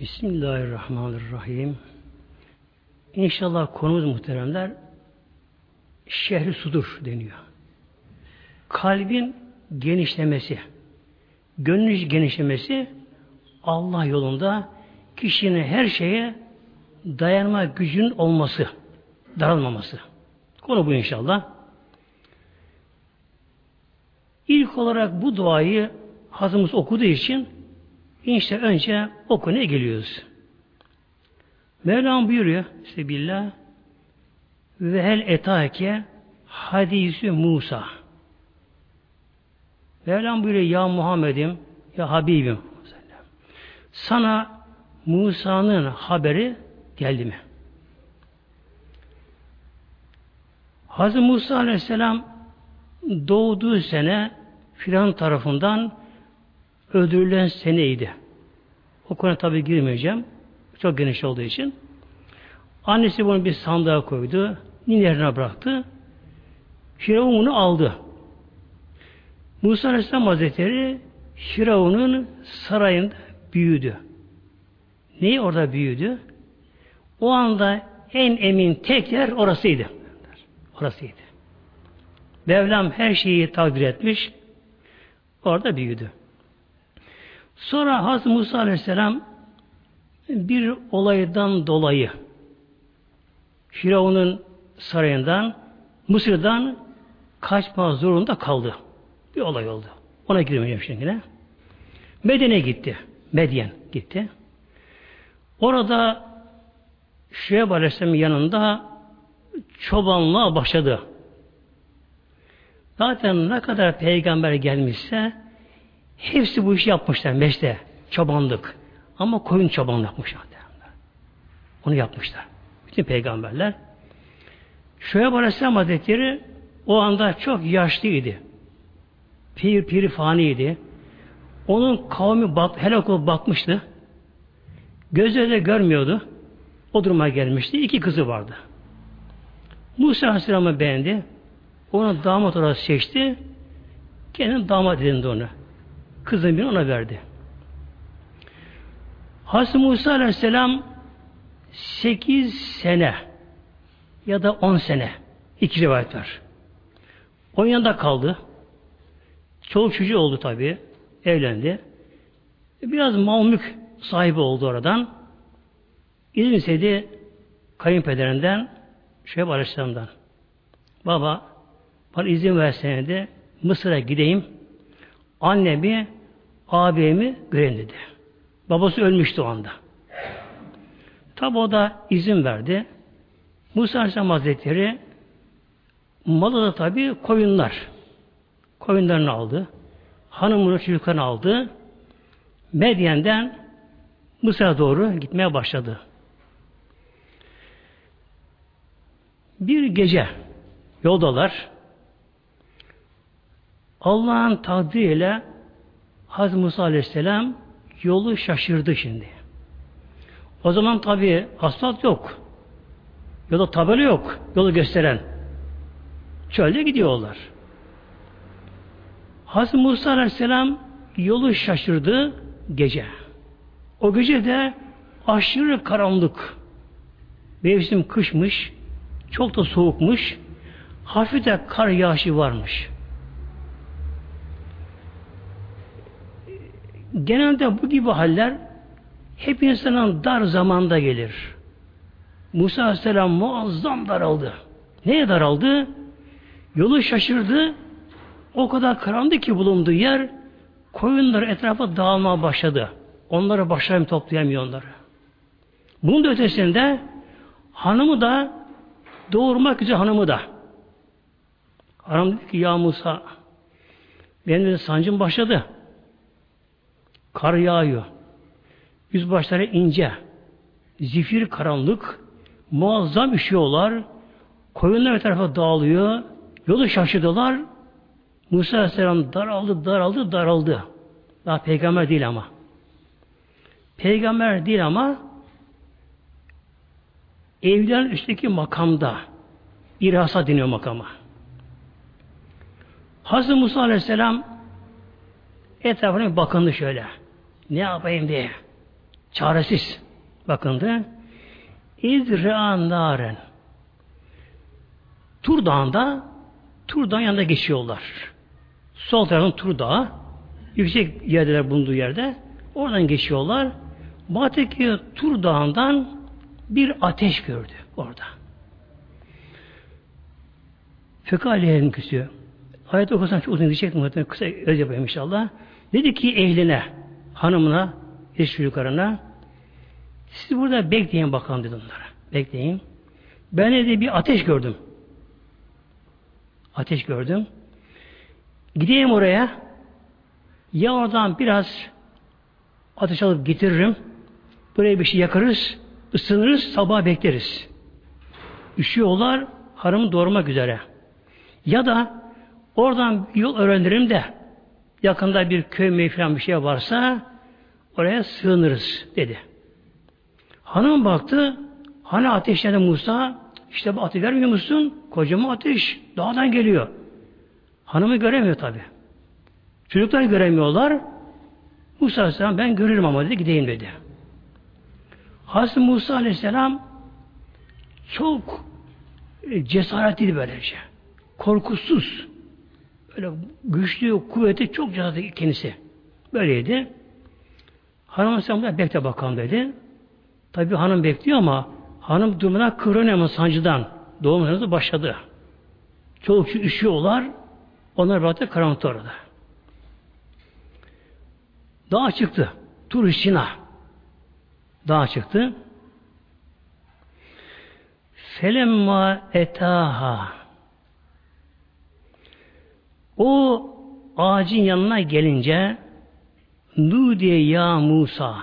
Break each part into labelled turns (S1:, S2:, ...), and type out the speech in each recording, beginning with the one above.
S1: Bismillahirrahmanirrahim. İnşallah konumuz muhteremler şehri sudur deniyor. Kalbin genişlemesi, gönlün genişlemesi Allah yolunda kişinin her şeye dayanma gücünün olması, daralmaması. Konu bu inşallah. İlk olarak bu duayı hazımız okuduğu için işte önce o konuya geliyoruz. Mevlam buyuruyor Sebillah ve hel etake hadisi Musa. Mevlam buyuruyor ya Muhammed'im ya Habibim sana Musa'nın haberi geldi mi? Hazreti Musa Aleyhisselam doğduğu sene Firavun tarafından öldürülen seneydi. O konuya tabi girmeyeceğim. Çok geniş olduğu için. Annesi bunu bir sandığa koydu. Ninerine bıraktı. Firavun bunu aldı. Musa Aleyhisselam Hazretleri Firavun'un sarayında büyüdü. Neyi orada büyüdü? O anda en emin tek yer orasıydı. Orasıydı. Mevlam her şeyi takdir etmiş. Orada büyüdü. Sonra Hazreti Musa Aleyhisselam bir olaydan dolayı Firavun'un sarayından Mısır'dan kaçma zorunda kaldı. Bir olay oldu. Ona girmeyeceğim şimdi. Medine gitti. Medyen gitti. Orada Şuayb Aleyhisselam'ın yanında çobanlığa başladı. Zaten ne kadar peygamber gelmişse hepsi bu işi yapmışlar meşte. Çobanlık. Ama koyun çobanlığı yapmışlar. Onu yapmışlar. Bütün peygamberler. Şuayb Aleyhisselam Hazretleri o anda çok yaşlıydı. Pir pir faniydi. Onun kavmi bak, helak olup bakmıştı. Gözleri de görmüyordu. O duruma gelmişti. İki kızı vardı. Musa Aleyhisselam'ı beğendi. Ona damat olarak seçti. Kendine damat edindi onu. Kızın birini ona verdi. Hazreti Musa Aleyhisselam 8 sene ya da 10 sene iki rivayet var. Onun yanında kaldı. Çoluk çocuğu oldu tabi. Evlendi. Biraz mal mülk sahibi oldu oradan. İzin istedi kayınpederinden Şuayb Aleyhisselam'dan. Baba bana izin versene de Mısır'a gideyim. Annemi, ağabeyimi göreyim dedi. Babası ölmüştü o anda. Tabi o da izin verdi. Musa Aleyhisselam Hazretleri malı da tabi koyunlar. Koyunlarını aldı. Hanımını çocuklarını aldı. Medyen'den Mısır'a doğru gitmeye başladı. Bir gece yoldalar Allah'ın takdiriyle Hazreti Musa Aleyhisselam yolu şaşırdı şimdi. O zaman tabi asfalt yok. Yolda tabela yok. Yolu gösteren. Çölde gidiyorlar. Hazreti Musa Aleyhisselam yolu şaşırdı gece. O gece de aşırı karanlık. Mevsim kışmış. Çok da soğukmuş. Hafif de kar yağışı varmış. Genelde bu gibi haller hep insanın dar zamanda gelir. Musa Aleyhisselam muazzam daraldı. Neye daraldı? Yolu şaşırdı. O kadar karanlık ki bulunduğu yer koyunlar etrafa dağılmaya başladı. Onları başlayayım toplayamıyor onları. Bunun da ötesinde hanımı da doğurmak üzere hanımı da. Hanım dedi ki ya Musa benim de sancım başladı. Kar yağıyor. Yüzbaşları ince. Zifir karanlık. Muazzam üşüyorlar. Koyunlar bir tarafa dağılıyor. Yolu şaşırdılar. Musa Aleyhisselam daraldı, daraldı, daraldı. Daha peygamber değil ama. Peygamber değil ama evlilerin üstteki makamda irasa deniyor makama. Hazreti Musa Aleyhisselam etrafına bakındı şöyle. Ne yapayım diye. Çaresiz. Bakın da İzre'an naren. Tur Dağı'nda Tur Dağı'nın yanında geçiyorlar. Sol tarafın Tur Dağı yüksek yerdeler bulunduğu yerde oradan geçiyorlar. Batı'daki Tur Dağı'ndan bir ateş gördü orada. Fıkıh aleyhim küsüyor. Ayet okusam çok uzun diyecektim. Kısa öz yapayım inşallah. Dedi ki ehline, hanımına, eş çocuklarına siz burada bekleyin bakalım dedi onlara. Bekleyin. Ben de bir ateş gördüm. Ateş gördüm. Gideyim oraya. Ya oradan biraz ateş alıp getiririm. Buraya bir şey yakarız. ısınırız. Sabah bekleriz. Üşüyorlar. Hanımı doğurmak üzere. Ya da oradan yol öğrenirim de yakında bir köy mey falan bir şey varsa oraya sığınırız dedi. Hanım baktı hani ateşledi Musa işte bu ateş vermiyor musun? Kocaman ateş dağdan geliyor. Hanımı göremiyor tabi. Çocuklar göremiyorlar. Musa Aleyhisselam ben görürüm ama dedi gideyim dedi. Hazreti Musa Aleyhisselam çok e, cesaretliydi böylece. Korkusuz. Böyle güçlü, kuvveti çok cesaretli kendisi. Böyleydi. Hanım Aleyhisselam da bekle bakalım dedi. Tabi hanım bekliyor ama hanım durumuna kıvranıyor sancıdan. Doğum başladı. Çok üşüyorlar. Onlar bıraktı karanlıkta orada. Dağa çıktı. Tur Sina. Dağa çıktı. Felemma etaha. O ağacın yanına gelince Nudiye ya Musa.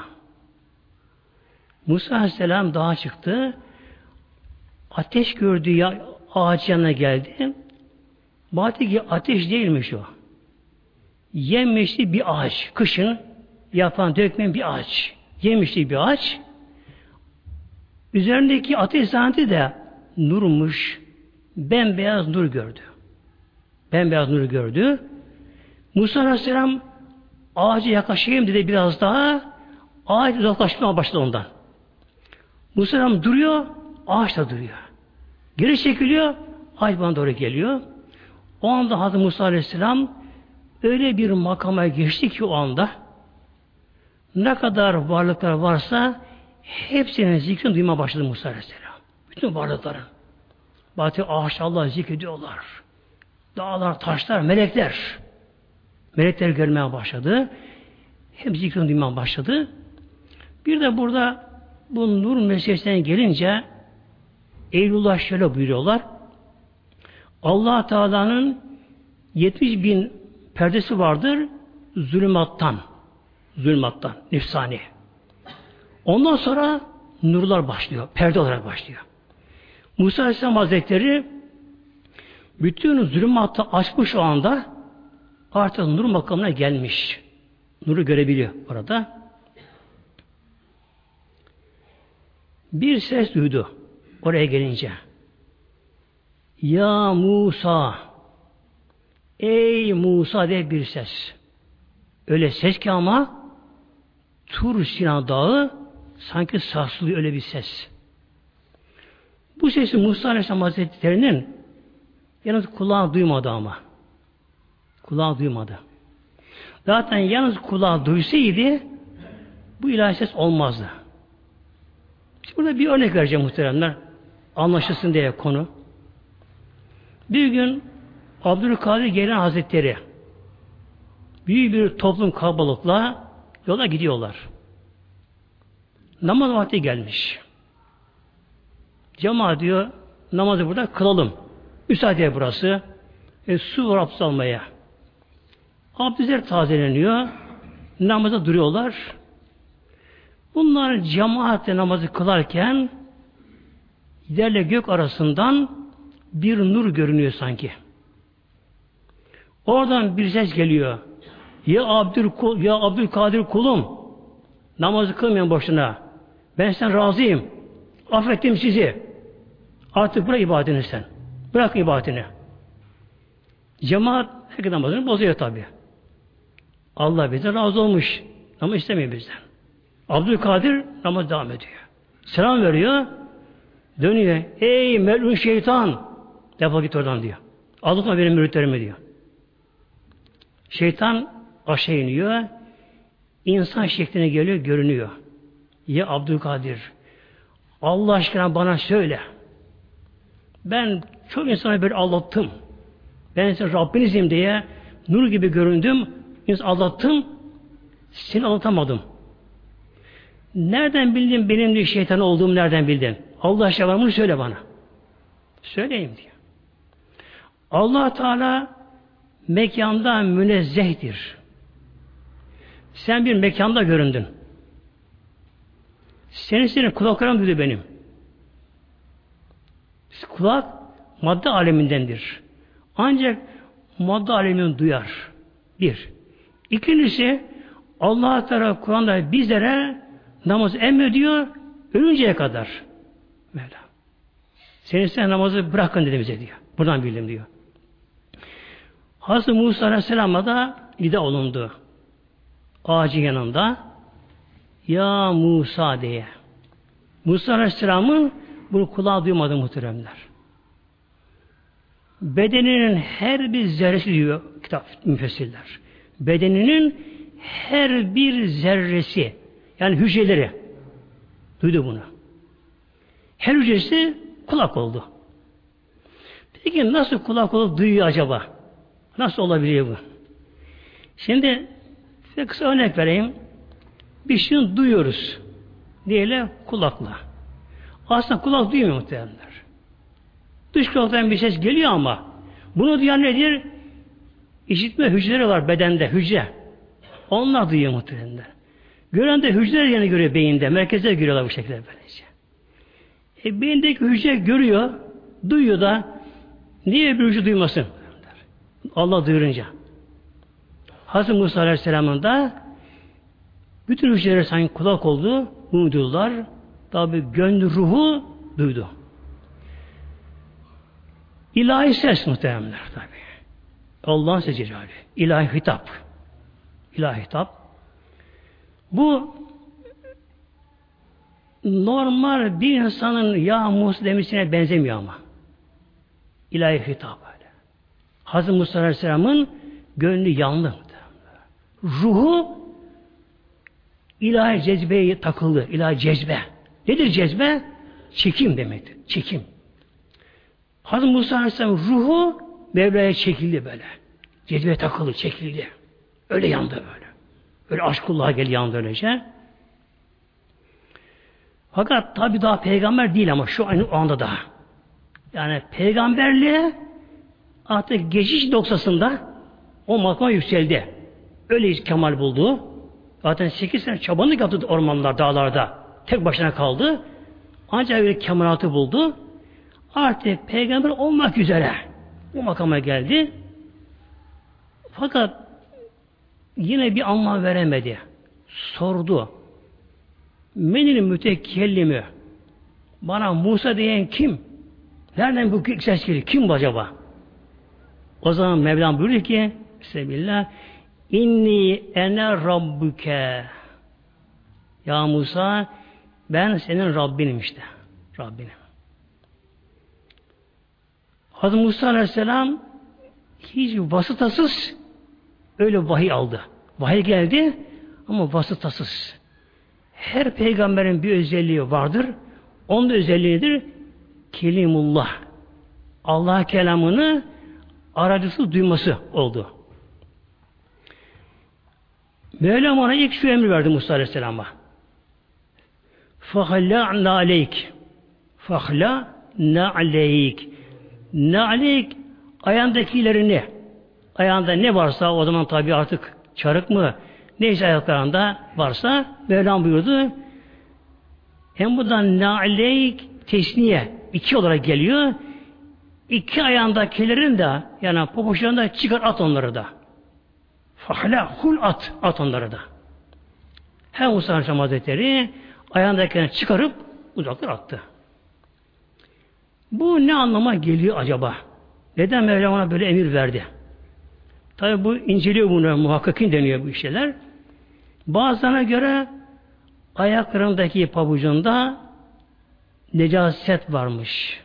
S1: Musa Aleyhisselam dağa çıktı. Ateş gördü ya ağaç yanına geldi. Baktı ki ateş değilmiş o. Yemişli bir ağaç. Kışın yapan dökmeyen bir ağaç. Yemişli bir ağaç. Üzerindeki ateş zanneti de nurmuş. Bembeyaz nur gördü. Bembeyaz nur gördü. Musa Aleyhisselam ağaca yaklaşayım dedi biraz daha. Ağaç uzaklaşmaya başladı ondan. Musa Aleyhisselam duruyor, ağaç da duruyor. Geri çekiliyor, ağaç bana doğru geliyor. O anda Hazreti Musa Aleyhisselam öyle bir makama geçti ki o anda ne kadar varlıklar varsa hepsinin zikrini duymaya başladı Musa Aleyhisselam. Bütün varlıkların. Batı ağaç Allah zikrediyorlar. Dağlar, taşlar, melekler. Melekler görmeye başladı. Hep zikrini duymaya başladı. Bir de burada bu nur meselesine gelince Eylullah şöyle buyuruyorlar allah Teala'nın 70 bin perdesi vardır zulümattan. Zulümattan, nefsani. Ondan sonra nurlar başlıyor. Perde olarak başlıyor. Musa Aleyhisselam Hazretleri bütün zulümatı açmış o anda artık nur makamına gelmiş. Nuru görebiliyor orada. Bir ses duydu oraya gelince. Ya Musa Ey Musa de bir ses. Öyle ses ki ama Tur Sina Dağı sanki sarsılıyor öyle bir ses. Bu sesi Musa Aleyhisselam Hazretleri'nin yalnız kulağı duymadı ama. Kulağı duymadı. Zaten yalnız kulağı duysaydı bu ilahi ses olmazdı. Şimdi burada bir örnek vereceğim muhteremler. Anlaşılsın diye konu. Bir gün Abdülkadir Gelen Hazretleri büyük bir toplum kalabalıkla yola gidiyorlar. Namaz vakti gelmiş. Cemaat diyor namazı burada kılalım. Müsaade burası. E, su abdest almaya. Abdestler tazeleniyor. Namaza duruyorlar. Bunlar cemaatle namazı kılarken yerle gök arasından bir nur görünüyor sanki. Oradan bir ses geliyor. Ya Abdül ya Abdülkadir kulum namazı kılmayan boşuna. Ben sen razıyım. Affettim sizi. Artık bırak ibadetini sen. Bırak ibadetini. Cemaat herkes namazını bozuyor tabi. Allah bize razı olmuş. Ama istemiyor bizden. Abdülkadir namaz devam ediyor. Selam veriyor. Dönüyor. Ey melun şeytan! Defol git oradan diyor. Aldırtma benim müritlerimi diyor. Şeytan aşağı iniyor. İnsan şekline geliyor, görünüyor. Ya Abdülkadir, Allah aşkına bana söyle. Ben çok insana böyle aldattım. Ben size Rabbinizim diye nur gibi göründüm. İnsan aldattım. Seni aldatamadım. Nereden bildin benim de şeytan olduğumu nereden bildin? Allah aşkına bunu söyle bana. Söyleyeyim diyor. Allah Teala mekanda münezzehtir. Sen bir mekanda göründün. Senin senin kulaklarım duydu benim. Kulak madde alemindendir. Ancak madde alemini duyar. Bir. İkincisi Allah Teala Kur'an'da bizlere namaz emrediyor ölünceye kadar. Mevla. Senin sen namazı bırakın dedi bize diyor. Buradan bildim diyor. Hazreti Musa Aleyhisselam'a da nida olundu. Ağacın yanında Ya Musa diye. Musa Aleyhisselam'ın bunu kulağı duymadı muhteremler. Bedeninin her bir zerresi diyor kitap müfessirler. Bedeninin her bir zerresi yani hücreleri duydu bunu. Her hücresi kulak oldu. Peki nasıl kulak olup duyuyor acaba? Nasıl olabiliyor bu? Şimdi size kısa örnek vereyim. Bir şey duyuyoruz. Diyelim kulakla. Aslında kulak duymuyor muhtemelenler. Dış kulaktan bir ses geliyor ama bunu duyan nedir? İşitme hücreleri var bedende, hücre. Onlar duyuyor muhtemelenler. Gören de hücreler yerine görüyor beyinde. Merkezde görüyorlar bu şekilde böylece. E, beyindeki hücre görüyor, duyuyor da niye bir hücre duymasın? Allah duyurunca. Hazreti Musa Aleyhisselam'ın da bütün hücreler sanki kulak oldu, bunu duydular. Tabi gönlü ruhu duydu. İlahi ses muhteremler tabi. Allah'ın sesi cevabı. İlahi hitap. İlahi hitap. Bu normal bir insanın ya Musa demesine benzemiyor ama. İlahi hitap öyle. Hazreti Musa Aleyhisselam'ın gönlü yandı. Ruhu ilahi cezbeye takıldı. İlahi cezbe. Nedir cezbe? Çekim demektir. Çekim. Hazreti Musa Aleyhisselam ruhu Mevla'ya çekildi böyle. Cezbeye takıldı, çekildi. Öyle yandı böyle. Öyle aşkullah'a gel yandı öylece. Fakat tabi daha peygamber değil ama şu aynı anda daha. Yani peygamberliğe artık geçiş noktasında o makama yükseldi. Öyle kemal buldu. Zaten 8 sene çabanlık yaptı ormanlar, dağlarda. Tek başına kaldı. Ancak öyle kemalatı buldu. Artık peygamber olmak üzere bu makama geldi. Fakat yine bir anlam veremedi. Sordu. Menil mütekellimi bana Musa diyen kim? Nereden bu ses geliyor? Kim bu acaba? O zaman Mevlam buyuruyor ki Bismillah İnni ene rabbuke Ya Musa ben senin Rabbinim işte. Rabbinim. Hazreti Musa Aleyhisselam hiç vasıtasız öyle vahiy aldı. Vahiy geldi ama vasıtasız. Her peygamberin bir özelliği vardır. Onun da özelliği? Kelimullah. Allah kelamını aracısı duyması oldu. Mevlam ona ilk şu emri verdi Musa Aleyhisselam'a. Fahla aleyk. Fahla na aleyk. Ne aleyk ayağındakilerini ayağında ne varsa o zaman tabi artık çarık mı? Neyse ayaklarında varsa Mevlam buyurdu hem buradan na'leyk tesniye iki olarak geliyor. İki ayağındakilerin de yani popoşlarında çıkar at onları da. Fahla hul at at onları da. Hem Musa Aleyhisselam Hazretleri ayağındakilerini çıkarıp uzaklar attı. Bu ne anlama geliyor acaba? Neden Mevlam ona böyle emir verdi? Tabi bu inceliyor bunu, muhakkakin deniyor bu şeyler. Bazılarına göre ayaklarındaki pabucunda necaset varmış.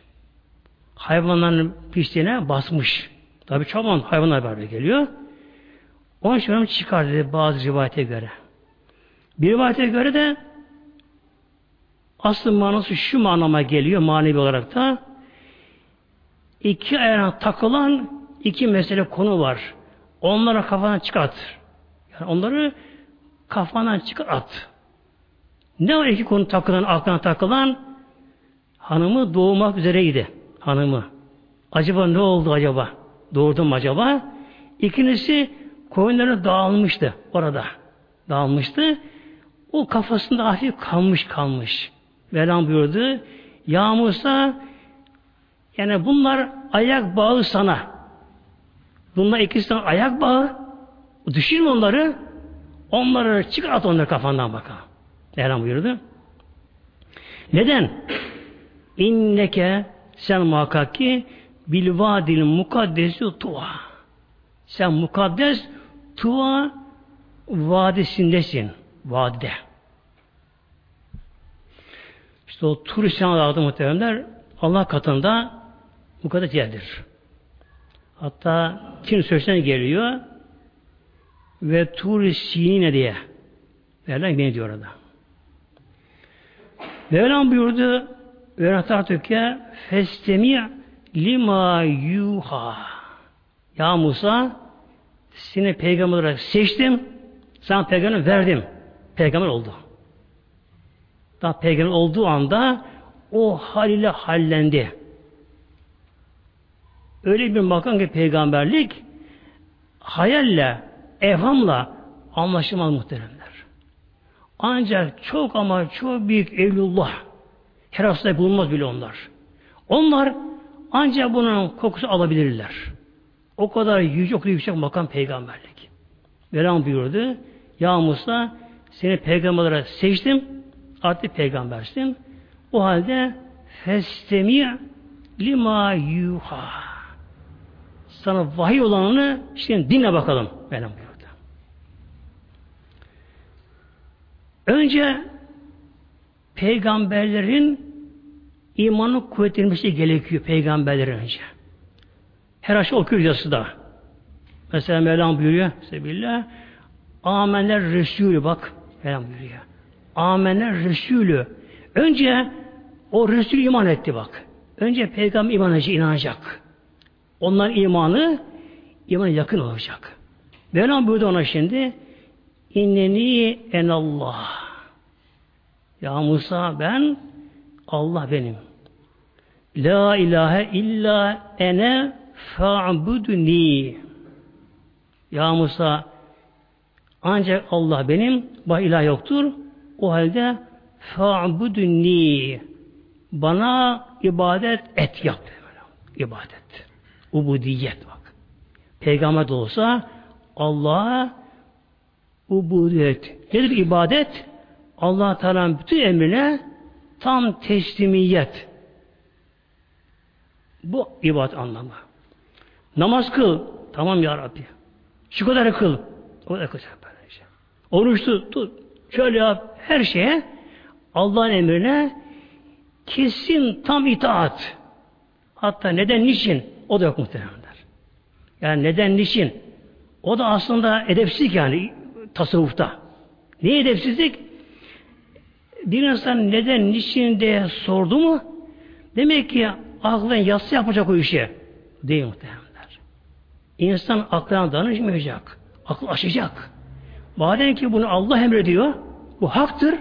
S1: Hayvanların pisliğine basmış. Tabi çoban hayvanlar böyle geliyor. Onun için çıkar dedi bazı rivayete göre. Bir rivayete göre de asıl manası şu manama geliyor manevi olarak da iki ayağına takılan iki mesele konu var. Onları kafadan çıkart. Yani onları kafadan çıkart. Ne o iki konu takılan, aklına takılan? Hanımı doğmak üzereydi. Hanımı. Acaba ne oldu acaba? Doğurdum mu acaba? İkincisi koyunları dağılmıştı orada. Dağılmıştı. O kafasında hafif kalmış kalmış. Mevlam buyurdu. Ya Musa yani bunlar ayak bağı sana. Bunlar ikisi sana ayak bağı. Düşürme onları. Onları çıkar at onları kafandan bakalım. Mevlam buyurdu. Neden? İnneke sen muhakkak ki bil vadil mukaddesi tuva. Sen mukaddes tuva vadisindesin. Vadide. İşte o tur isyanı adı muhteremler Allah katında mukaddes yerdir. Hatta Çin sözüne geliyor ve tur sinine diye Mevlam ne diyor orada. Mevlam buyurdu ve natartüke festemi lima yuha Ya Musa seni peygamber olarak seçtim sana peygamber verdim. Peygamber oldu. Daha peygamber olduğu anda o haliyle hallendi. Öyle bir makam ki peygamberlik hayalle, evhamla anlaşılmaz muhteremler. Ancak çok ama çok büyük evlullah her hastaya bulunmaz bile onlar. Onlar ancak bunun kokusu alabilirler. O kadar yüce, o kadar yüksek makam peygamberlik. Velan buyurdu. Ya Musa seni peygamber olarak seçtim. Artık peygambersin. O halde festemi lima yuha. Sana vahiy olanını şimdi dinle bakalım. Benim buyurdu. Önce peygamberlerin imanı kuvvetlenmesi gerekiyor peygamberlerin önce. Her aşağı okuyor da. Mesela Mevlam buyuruyor Sebillah Amener Resulü bak Mevlam buyuruyor. Amener Resulü önce o Resul iman etti bak. Önce peygamber iman edecek, inanacak. Onların imanı iman yakın olacak. Mevlam buyurdu ona şimdi İnneni en Allah. Ya Musa ben Allah benim. La ilahe illa ene fa'budni. Ya Musa ancak Allah benim, bah ilah yoktur. O halde fa'budni. Bana ibadet et yap. İbadet. Ubudiyet bak. Peygamber de olsa Allah'a ubudiyet. Nedir ibadet? Allah Teala'nın bütün emrine tam teslimiyet. Bu ibadet anlamı. Namaz kıl. Tamam ya Rabbi. Şu kadar kıl. O da kılacak böylece. Oruç tut, tut. Şöyle yap. Her şeye Allah'ın emrine kesin tam itaat. Hatta neden niçin? O da yok muhtemelenler. Yani neden niçin? O da aslında edepsizlik yani tasavvufta. Ne edepsizlik? Bir insan neden, niçin diye sordu mu? Demek ki aklın yatsı yapacak o işi. Değil muhtemelenler. İnsan aklına danışmayacak. Akıl aşacak. Madem ki bunu Allah emrediyor, bu haktır.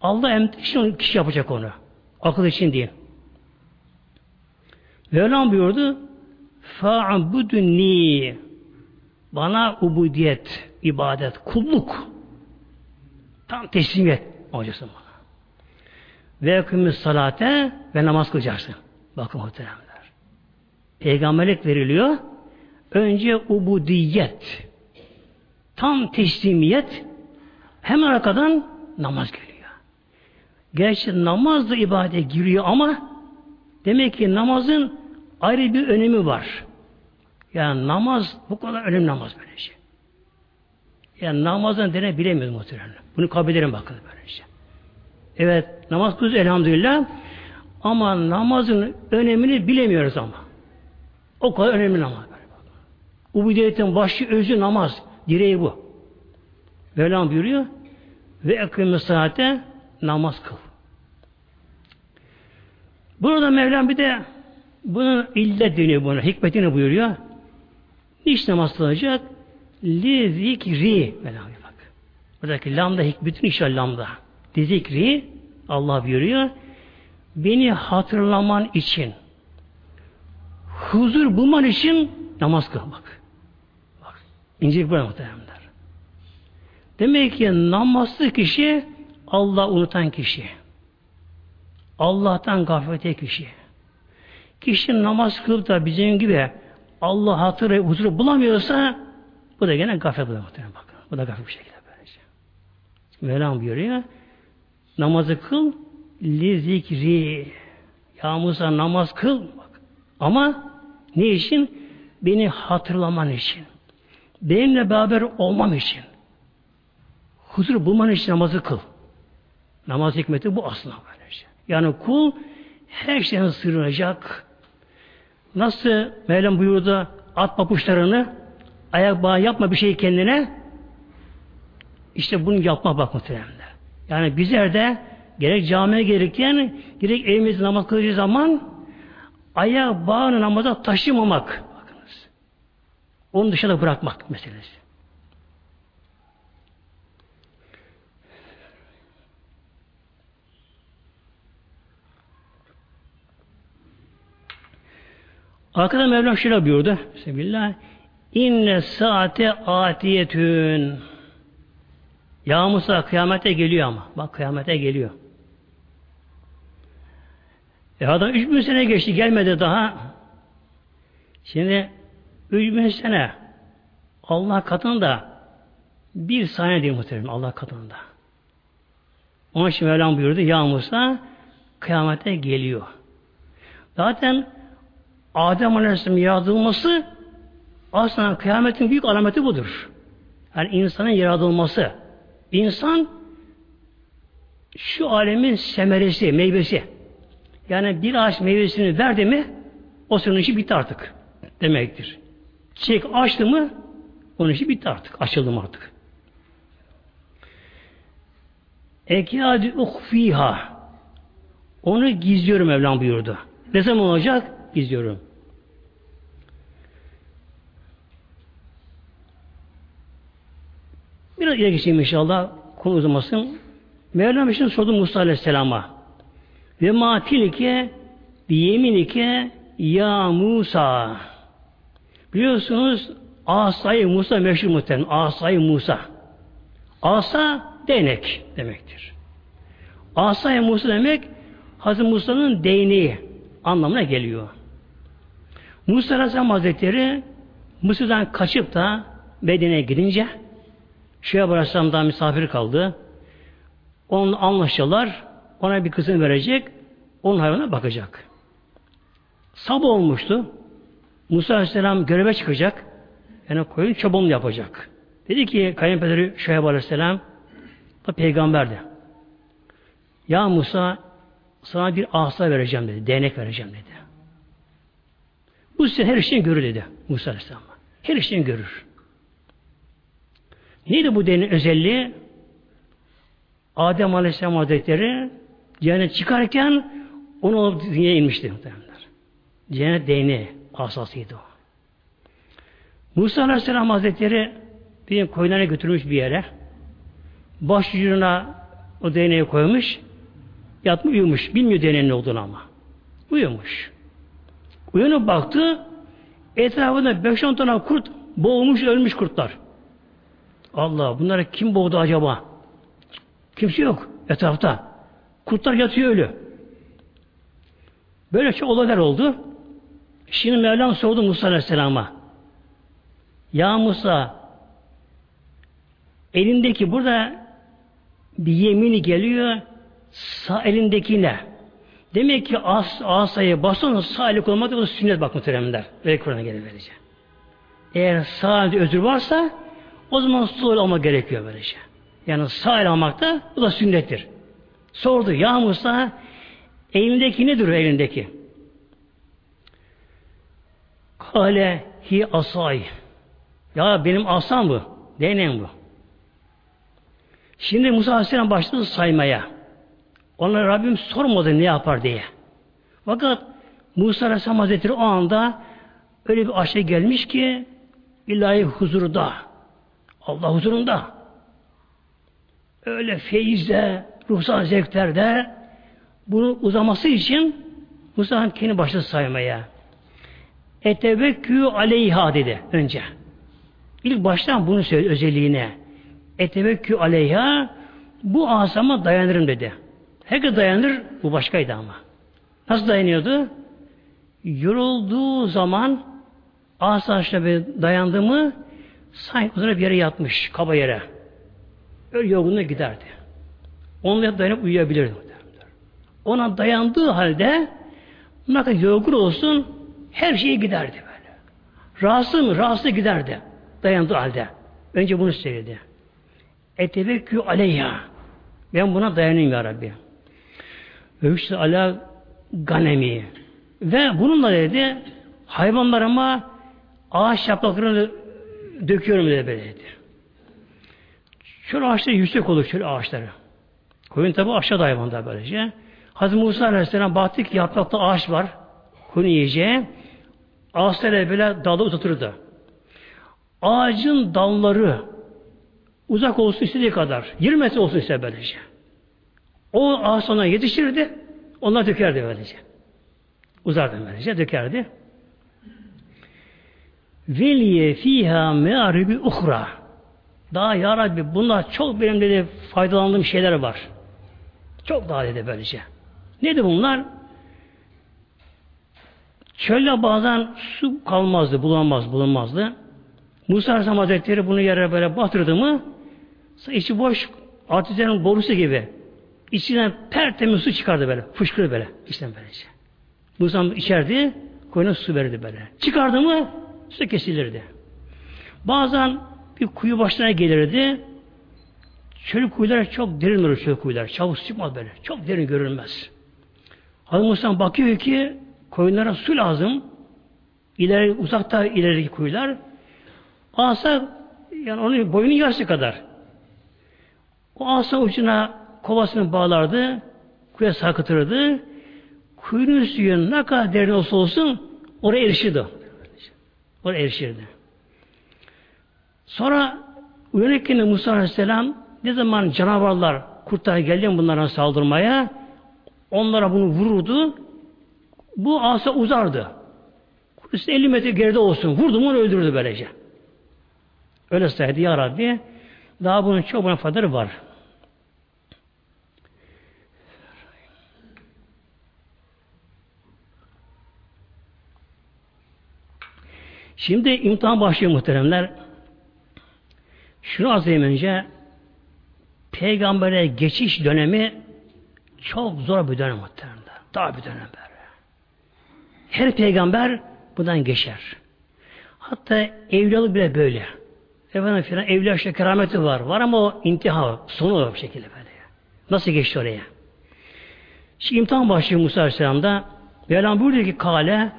S1: Allah için kişi yapacak onu. Akıl için değil. Mevlam buyurdu Fa'budni Bana ubudiyet, ibadet, kulluk tam teslimiyet olacaksın bana. Ve kümüs salate ve namaz kılacaksın. Bakın muhteremler. Peygamberlik veriliyor. Önce ubudiyet. Tam teslimiyet. Hemen arkadan namaz geliyor. Gerçi namaz da ibadete giriyor ama demek ki namazın ayrı bir önemi var. Yani namaz bu kadar önemli namaz böyle şey. Yani namazın dene bilemiyoruz muhtemelen. Bunu kabul ederim bakın böylece. Evet namaz kılıyoruz elhamdülillah. Ama namazın önemini bilemiyoruz ama. O kadar önemli namaz. Ubudiyetin başı özü namaz. Direği bu. Mevlam buyuruyor ve ekvime saate namaz kıl. Burada Mevlam bir de bunun illet deniyor buna. Hikmetini buyuruyor. Niç namaz kılacak? Li zikri. Mevlam bak. Buradaki lambda hikmetin işe lambda. Li zikri Allah buyuruyor. Beni hatırlaman için huzur bulman için namaz kıl bak. Bak. İncelik böyle muhtemelenler. Demek ki namazlı kişi Allah unutan kişi. Allah'tan gaflete kişi. Kişi namaz kılıp da bizim gibi Allah hatırı, huzuru bulamıyorsa bu da gene gaflet bu da muhtemelen bakın. Bu da gaflet bir şekilde böylece. Mevlam buyuruyor. Namazı kıl li zikri. Ya Musa namaz kıl. Bak. Ama ne için? Beni hatırlaman için. Benimle beraber olmam için. Huzur bulman için namazı kıl. Namaz hikmeti bu aslında böylece. Yani kul her şeyden sığınacak. Nasıl Mevlam buyurdu at papuçlarını ayak bağı yapma bir şey kendine işte bunu yapma bak muhtemelen. Yani bizler de gerek camiye gelirken gerek evimizde namaz kılacağı zaman ayak bağını namaza taşımamak. Bakınız. Onu dışarıda bırakmak meselesi. Arkada Mevlam şöyle buyurdu. Bismillah. İnne saate atiyetün. Ya Musa kıyamete geliyor ama. Bak kıyamete geliyor. E adam üç bin sene geçti gelmedi daha. Şimdi üç bin sene Allah katında bir saniye değil muhtemelen Allah katında. Onun için Mevlam buyurdu Ya Musa kıyamete geliyor. Zaten Adem Aleyhisselam yaratılması aslında kıyametin büyük alameti budur. Yani insanın yaratılması. İnsan şu alemin semeresi, meyvesi. Yani bir ağaç meyvesini verdi mi o senin işi bitti artık demektir. Çiçek açtı mı onun işi bitti artık. Açıldı mı artık. Ekâdü uhfîhâ onu gizliyorum Mevlam buyurdu. Ne zaman olacak? Gizliyorum. Biraz ileri geçeyim inşallah. Konu uzamasın. Mevlam için sordu Musa Aleyhisselam'a. Ve matilike biyeminike ya Musa. Biliyorsunuz asayı Musa meşhur muhtemelen. Asayı Musa. Asa değnek demektir. Asayı Musa demek Hazreti Musa'nın değneği anlamına geliyor. Musa Aleyhisselam Hazretleri Mısır'dan kaçıp da Medine'ye gidince Şuayb Aleyhisselam'dan misafir kaldı. Onunla anlaşıyorlar. Ona bir kızını verecek. Onun hayvanına bakacak. Sabah olmuştu. Musa Aleyhisselam göreve çıkacak. Yani koyun çobanını yapacak. Dedi ki kayınpederi Şuayb Aleyhisselam da peygamberdi. Ya Musa sana bir asa vereceğim dedi. Değnek vereceğim dedi. Bu size her şeyi görür dedi Musa Aleyhisselam. Her şeyi görür. Neydi bu değneğin özelliği? Adem Aleyhisselam Hazretleri cennet çıkarken onu alıp dünyaya inmişti muhtemelenler. Cennet değneği asasıydı o. Musa Aleyhisselam Hazretleri bir koyunlarına götürmüş bir yere. Baş ucuna o değneği koymuş. Yatmış uyumuş. Bilmiyor değneğin ne olduğunu ama. Uyumuş. Uyanıp baktı. Etrafında 5-10 tane kurt boğulmuş ölmüş kurtlar. Allah bunları kim boğdu acaba? Kimse yok etrafta. Kurtlar yatıyor ölü. Böyle çok olaylar oldu. Şimdi Mevlam sordu Musa Aleyhisselam'a. Ya Musa elindeki burada bir yemini geliyor sağ elindeki ne? Demek ki as, asayı basın sağ eli olmadı o sünnet bak muhteremler. Ve Kur'an'a geri vereceğim. Eğer sağ özür varsa O zaman sol olma gerekiyor böylece. Yani sağ almak da bu da sünnettir. Sordu ya Musa elindeki nedir elindeki? Kale hi asay. Ya benim asam bu. Değneğim bu. Şimdi Musa Aleyhisselam başladı saymaya. Onlara Rabbim sormadı ne yapar diye. Fakat Musa Aleyhisselam Hazretleri o anda öyle bir aşağı gelmiş ki ilahi huzurda Allah huzurunda öyle feyizde ruhsal zevklerde bunu uzaması için Musa kendi başladı saymaya. Etevekkü aleyha dedi önce. İlk baştan bunu söyledi özelliğine. Etevekkü aleyha bu asama dayanırım dedi. Herkes dayanır, bu başkaydı ama. Nasıl dayanıyordu? Yorulduğu zaman asa dayandı mı sanki bir yere yatmış, kaba yere. Öyle yorgunluğa giderdi. Onunla dayanıp uyuyabilirdi. Ona dayandığı halde ne kadar yorgun olsun her şeye giderdi böyle. Rahatsız mı? Rahatsız giderdi. Dayandığı halde. Önce bunu söyledi. Etevekkü aleyha. Ben buna dayanayım ya Rabbi. Övüştü ala ganemi. Ve bununla dedi hayvanlarıma ağaç yapraklarını döküyorum dedi böyle dedi. Şöyle ağaçları yüksek olur şöyle ağaçları. Koyun tabi aşağıda hayvanda böylece. Hazreti Musa Aleyhisselam baktı ki yaprakta ağaç var. Koyun yiyeceği. Ağaçları böyle dalı uzatırdı. Ağacın dalları uzak olsun istediği kadar. 20 metre olsun ise böylece. O ağaç sonra yetişirdi. Onlar dökerdi böylece. Uzardı böylece dökerdi. Veliye fiha me'aribi uhra. Daha ya Rabbi bunlar çok benim dedi faydalandığım şeyler var. Çok daha dedi böylece. Neydi bunlar? Çölde bazen su kalmazdı, bulamaz, bulunmazdı. Musa Aleyhisselam Hazretleri bunu yere böyle batırdı mı içi boş artizanın borusu gibi içinden tertemiz su çıkardı böyle. Fışkırdı böyle. İçten böylece. Musa içerdi, koyuna su verdi böyle. Çıkardı mı su kesilirdi. Bazen bir kuyu başına gelirdi. Çöl kuyular çok derin olur çöl kuyular. Çabuk çıkmaz böyle. Çok derin görülmez. Hazreti Musa bakıyor ki koyunlara su lazım. İleri, uzakta ilerideki kuyular. Asa yani onun boyunun yarısı kadar. O asa ucuna kovasını bağlardı. Kuyuya sarkıtırdı. Kuyunun suyu ne kadar derin olsa olsun oraya erişirdi. Oraya erişirdi. Sonra uyanıkken Musa Aleyhisselam ne zaman canavarlar, kurtlar geldi bunlara saldırmaya onlara bunu vururdu. Bu asa uzardı. Üstü 50 metre geride olsun. Vurdu mu onu öldürdü böylece. Öyle saydı ya Rabbi. Daha bunun çok bana faydaları var. Şimdi imtihan başlıyor muhteremler. Şunu az önce peygambere geçiş dönemi çok zor bir dönem muhteremler. Daha bir dönem böyle. Her peygamber bundan geçer. Hatta evliyalık bile böyle. Efendim filan evliya işte kerameti var. Var ama o intiha, sonu bir şekilde böyle. Nasıl geçti oraya? Şimdi imtihan başlıyor Musa Aleyhisselam'da. Mevlam buyuruyor ki kale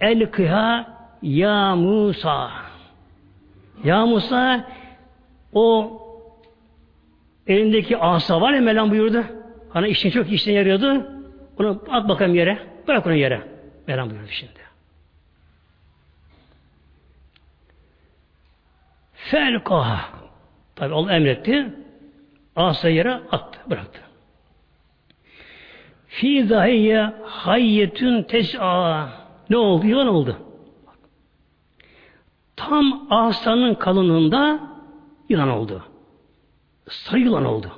S1: el kıha ya Musa Ya Musa o elindeki asa var ya Mevlam buyurdu. Hani işin çok işine yarıyordu. Onu at bakalım yere. Bırak onu yere. Mevlam buyurdu şimdi. Felkaha. Tabi Allah emretti. Asa yere attı. Bıraktı. Fi zahiyye hayyetün tes'a. Ne oldu? Yılan oldu. Tam asanın kalınlığında yılan oldu. Sarı yılan oldu.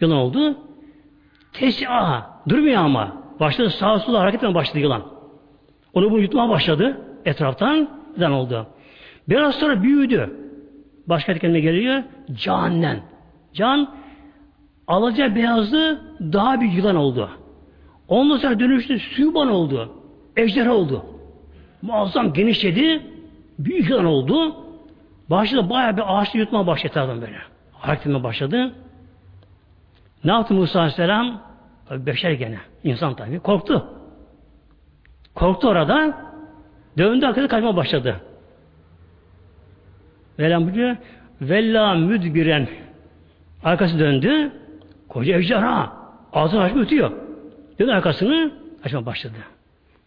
S1: Yılan oldu. Tes'a. Durmuyor ama. Başladı sağa sola hareket etmeye başladı yılan. Onu bunu yutmaya başladı. Etraftan yılan oldu. Biraz sonra büyüdü. Başka kelime geliyor. Cannen. Can alaca beyazlı daha bir yılan oldu. Ondan sonra dönüştü süban oldu. Ejderha oldu. Muazzam genişledi. Büyük yılan oldu. Başladı bayağı bir ağaçlı yutma başladı adam böyle. Hareketime başladı. Ne yaptı Musa Aleyhisselam? Tabi beşer gene. insan tabi. Korktu. Korktu orada. Döndü arkada kaçma başladı. Velham buyuruyor. Vella müdbiren. Arkası döndü. Koca ejderha. Ağzını açıp ötüyor. Döndü arkasını açma başladı.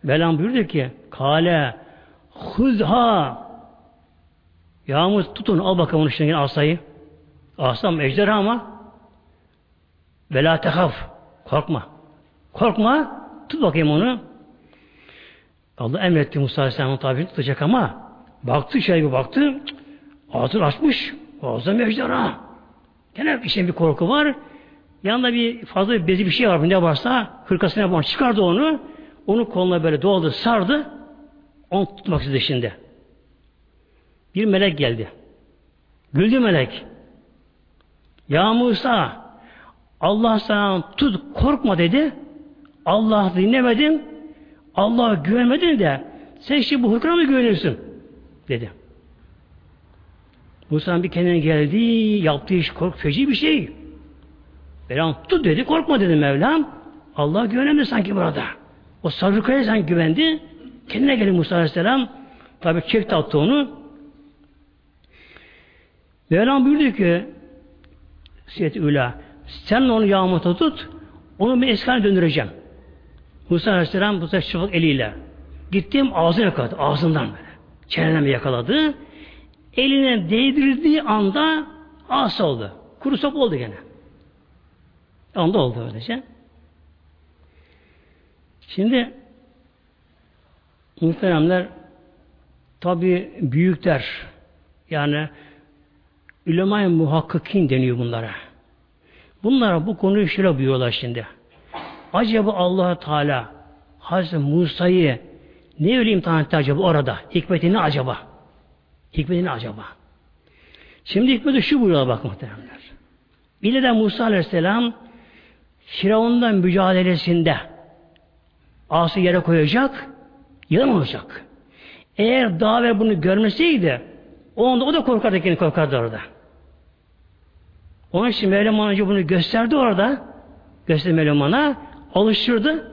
S1: Velham buyurdu ki Kale huzha Yağmur tutun al bakalım onun içine asayı. Asam ejderha ama ve la tehaf. Korkma. Korkma. Tut bakayım onu. Allah emretti Musa Aleyhisselam'ın tabirini tutacak ama baktı şöyle bir baktı ağzını açmış. Ağzına ejderha. Gene işte bir korku var. Yanında bir fazla bir bezi bir şey var. Ne varsa hırkasına yapar. Çıkardı onu. Onu koluna böyle doldu, sardı. Onu tutmak istedi şimdi. Bir melek geldi. Güldü melek. Ya Musa Allah sana tut korkma dedi. Allah dinlemedin. Allah'a güvenmedin de sen şimdi bu hırkına mı güvenirsin? Dedi. Musa bir kendine geldi. Yaptığı iş kork feci bir şey. Mevlam tut dedi. Korkma dedi Mevlam. Allah'a güvenemedi sanki burada. O sarıkaya sen güvendi. Kendine geldi Musa Aleyhisselam. Tabi çekti attı onu. Mevlam buyurdu ki Siyet Üla sen onu yağmurta tut onu bir eskane döndüreceğim. Musa Aleyhisselam bu sefer çıplak eliyle gittim ağzını yakaladı. Ağzından böyle. Çeneden yakaladı. Eline değdirdiği anda asa oldu. Kuru sop oldu gene. Anda oldu öylece. Şimdi muhteremler tabi büyükler yani Ülema-i muhakkikin deniyor bunlara. Bunlara bu konuyu şöyle buyuruyorlar şimdi. Acaba allah Teala Hazreti Musa'yı ne öyle imtihan etti acaba orada? Hikmeti ne acaba? Hikmeti ne acaba? Şimdi hikmeti şu buyuruyorlar bak muhteremler. Bile de Musa Aleyhisselam Firavun'la mücadelesinde ası yere koyacak, yılan olacak. Eğer daha ve bunu görmeseydi o anda o da korkardı kendini korkardı orada. Onun için Mevlam önce bunu gösterdi orada. Gösterdi Mevlam'a. Alıştırdı.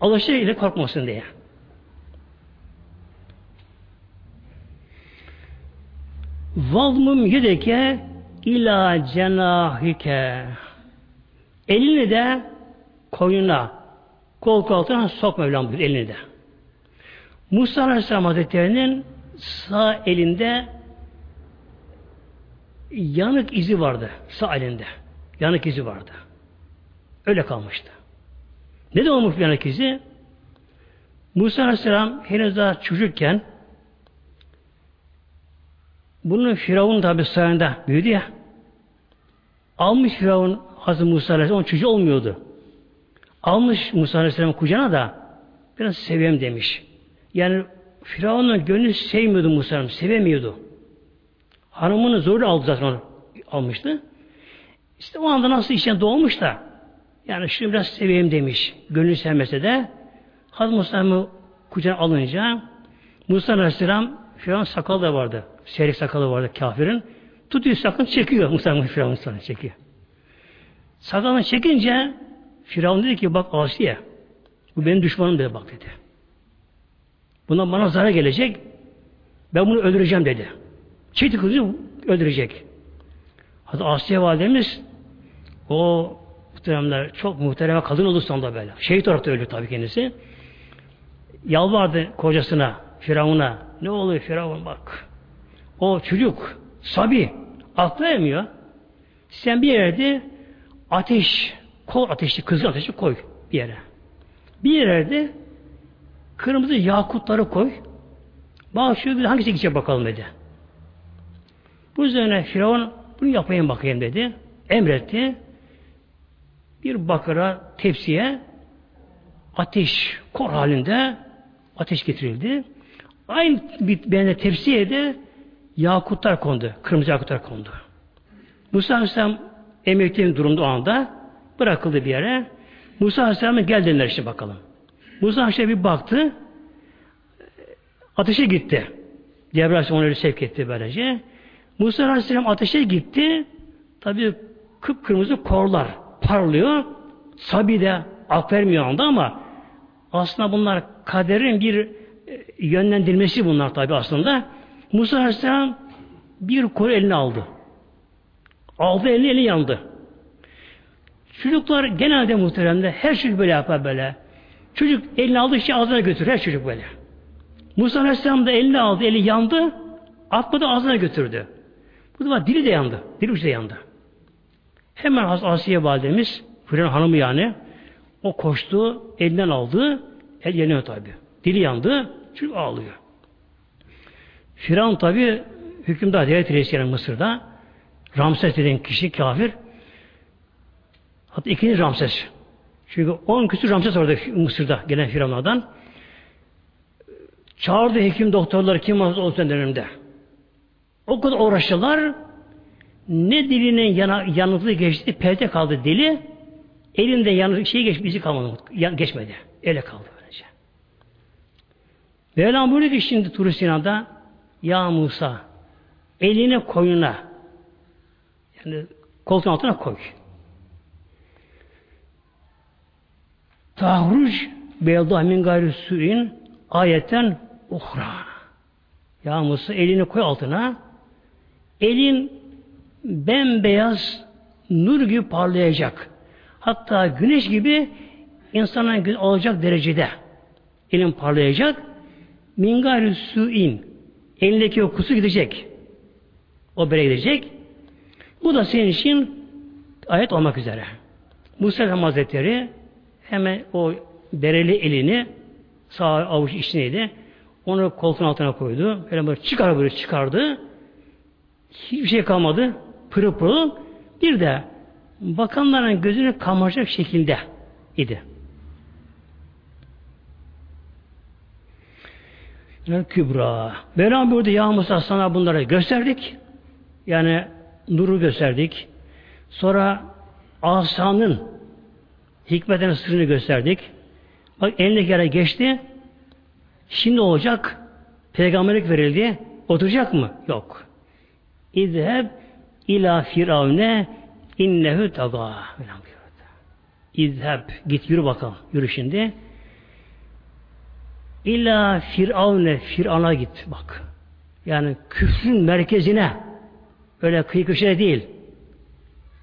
S1: Alıştırdı ile korkmasın diye. Valmum yedeke ila cenahike elini de koyuna kol altına sok Mevlam buyur elini de. Musa Aleyhisselam Hazretleri'nin sağ elinde yanık izi vardı sağ elinde. Yanık izi vardı. Öyle kalmıştı. Ne de olmuş yanık izi? Musa Aleyhisselam henüz daha çocukken bunun Firavun tabi sayende büyüdü ya. Almış Firavun Hazreti Musa Aleyhisselam onun çocuğu olmuyordu. Almış Musa Aleyhisselam kucağına da biraz seveyim demiş. Yani Firavun'un gönlü sevmiyordu Musa Aleyhisselam, sevemiyordu. Hanımını zorla aldı zaten onu almıştı. İşte o anda nasıl içine doğmuş da yani şunu biraz seveyim demiş. Gönlü sevmese de Hazreti Musa'mı kucağına alınca Musa Aleyhisselam Firavun sakalı da vardı. Seyrek sakalı vardı kafirin. Tutuyor sakın çekiyor Musa Firavun sana çekiyor. Sakalını çekince Firavun dedi ki bak Asiye bu benim düşmanım dedi bak dedi. Buna bana zarar gelecek. Ben bunu öldüreceğim dedi. Çekti kızı öldürecek. Hatta Asya validemiz o muhteremler çok muhtereme kadın oldu sonunda böyle. Şehit olarak da öldü tabii kendisi. Yalvardı kocasına, Firavun'a. Ne oluyor Firavun bak. O çocuk, Sabi, aklı ermiyor. Sen bir yerde ateş, kol ateşi, kızıl ateşi koy bir yere. Bir yerde kırmızı yakutları koy. Bak şu hangisi gidecek bakalım dedi. Bu üzerine Firavun bunu yapayım bakayım dedi. Emretti. Bir bakıra tepsiye ateş kor halinde ateş getirildi. Aynı bir benzer tepsiye de yakutlar kondu. Kırmızı yakutlar kondu. Musa Aleyhisselam emekli durumda o anda bırakıldı bir yere. Musa Aleyhisselam'a gel dediler işte bakalım. Musa Aleyhisselam bir baktı ateşe gitti. Cebrail onu öyle sevk etti böylece. Musa Aleyhisselam ateşe gitti. Tabi kıpkırmızı korlar parlıyor. Sabi de ak vermiyor anda ama aslında bunlar kaderin bir e, yönlendirmesi bunlar tabi aslında. Musa Aleyhisselam bir kor eline aldı. Aldı elini eli yandı. Çocuklar genelde muhteremde her çocuk böyle yapar böyle. Çocuk elini aldı şey ağzına götürür her çocuk böyle. Musa Aleyhisselam da elini aldı, eli yandı, atmadı ağzına götürdü. Bu defa dili de yandı, dili ucu yandı. Hemen Asiye validemiz, Firavun hanımı yani, o koştu, elinden aldı, el yanıyor tabi. Dili yandı, çünkü ağlıyor. Firavun tabi hükümdar devlet reisi yani Mısır'da Ramses denen kişi kafir. Hatta ikinci Ramses. Çünkü on küsur Ramses orada Mısır'da gelen Firavunlardan. Çağırdı hekim doktorları kim varsa o dönemde. O kadar uğraştılar. Ne dilinin yana, yanıklığı geçti, perde kaldı dili. Elinde yanıklı şey geçti, bizi kalmadı. Geçmedi. Ele kaldı böylece. Mevlam buyuruyor ki şimdi Tur Sinan'da Ya Musa elini koyuna yani koltuğun altına koy. Tahruc beyallah min gayri su'in ayetten uhra. Ya Musa elini koy altına. Elin bembeyaz nur gibi parlayacak. Hatta güneş gibi insanın olacak derecede elin parlayacak. Min gayri su'in elindeki o kusu gidecek. O bere gidecek. Bu da senin için ayet olmak üzere. Musa Hazretleri hemen o bereli elini sağ avuç içindeydi. Onu koltuğun altına koydu. Böyle böyle çıkar böyle çıkardı. Hiçbir şey kalmadı. Pırıl pırıl. Bir de bakanların gözünü kamaşacak şekilde idi. Kübra. Mevlam buyurdu ya Musa sana bunları gösterdik. Yani nuru gösterdik. Sonra asanın hikmetin sırrını gösterdik. Bak elindeki yere geçti. Şimdi olacak. Peygamberlik verildi. Oturacak mı? Yok. İzheb ila firavne innehu taga. İzheb. Git yürü bakalım. Yürü şimdi. İlla firavne. Firavuna git. Bak. Yani küfrün merkezine öyle kıyı köşede değil.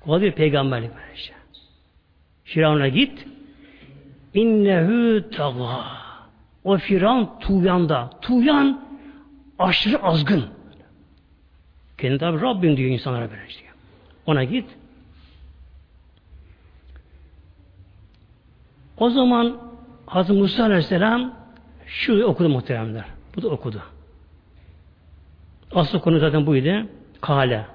S1: O bir peygamberlik böylece. Firavun'a git. İnnehu taga. O Firavun tuğyanda. Tuğyan aşırı azgın. Kendi tabi Rabbim diyor insanlara böyle işte. Ona git. O zaman Hazreti Musa Aleyhisselam şu okudu muhteremler. Bu da okudu. Asıl konu zaten buydu. Kale.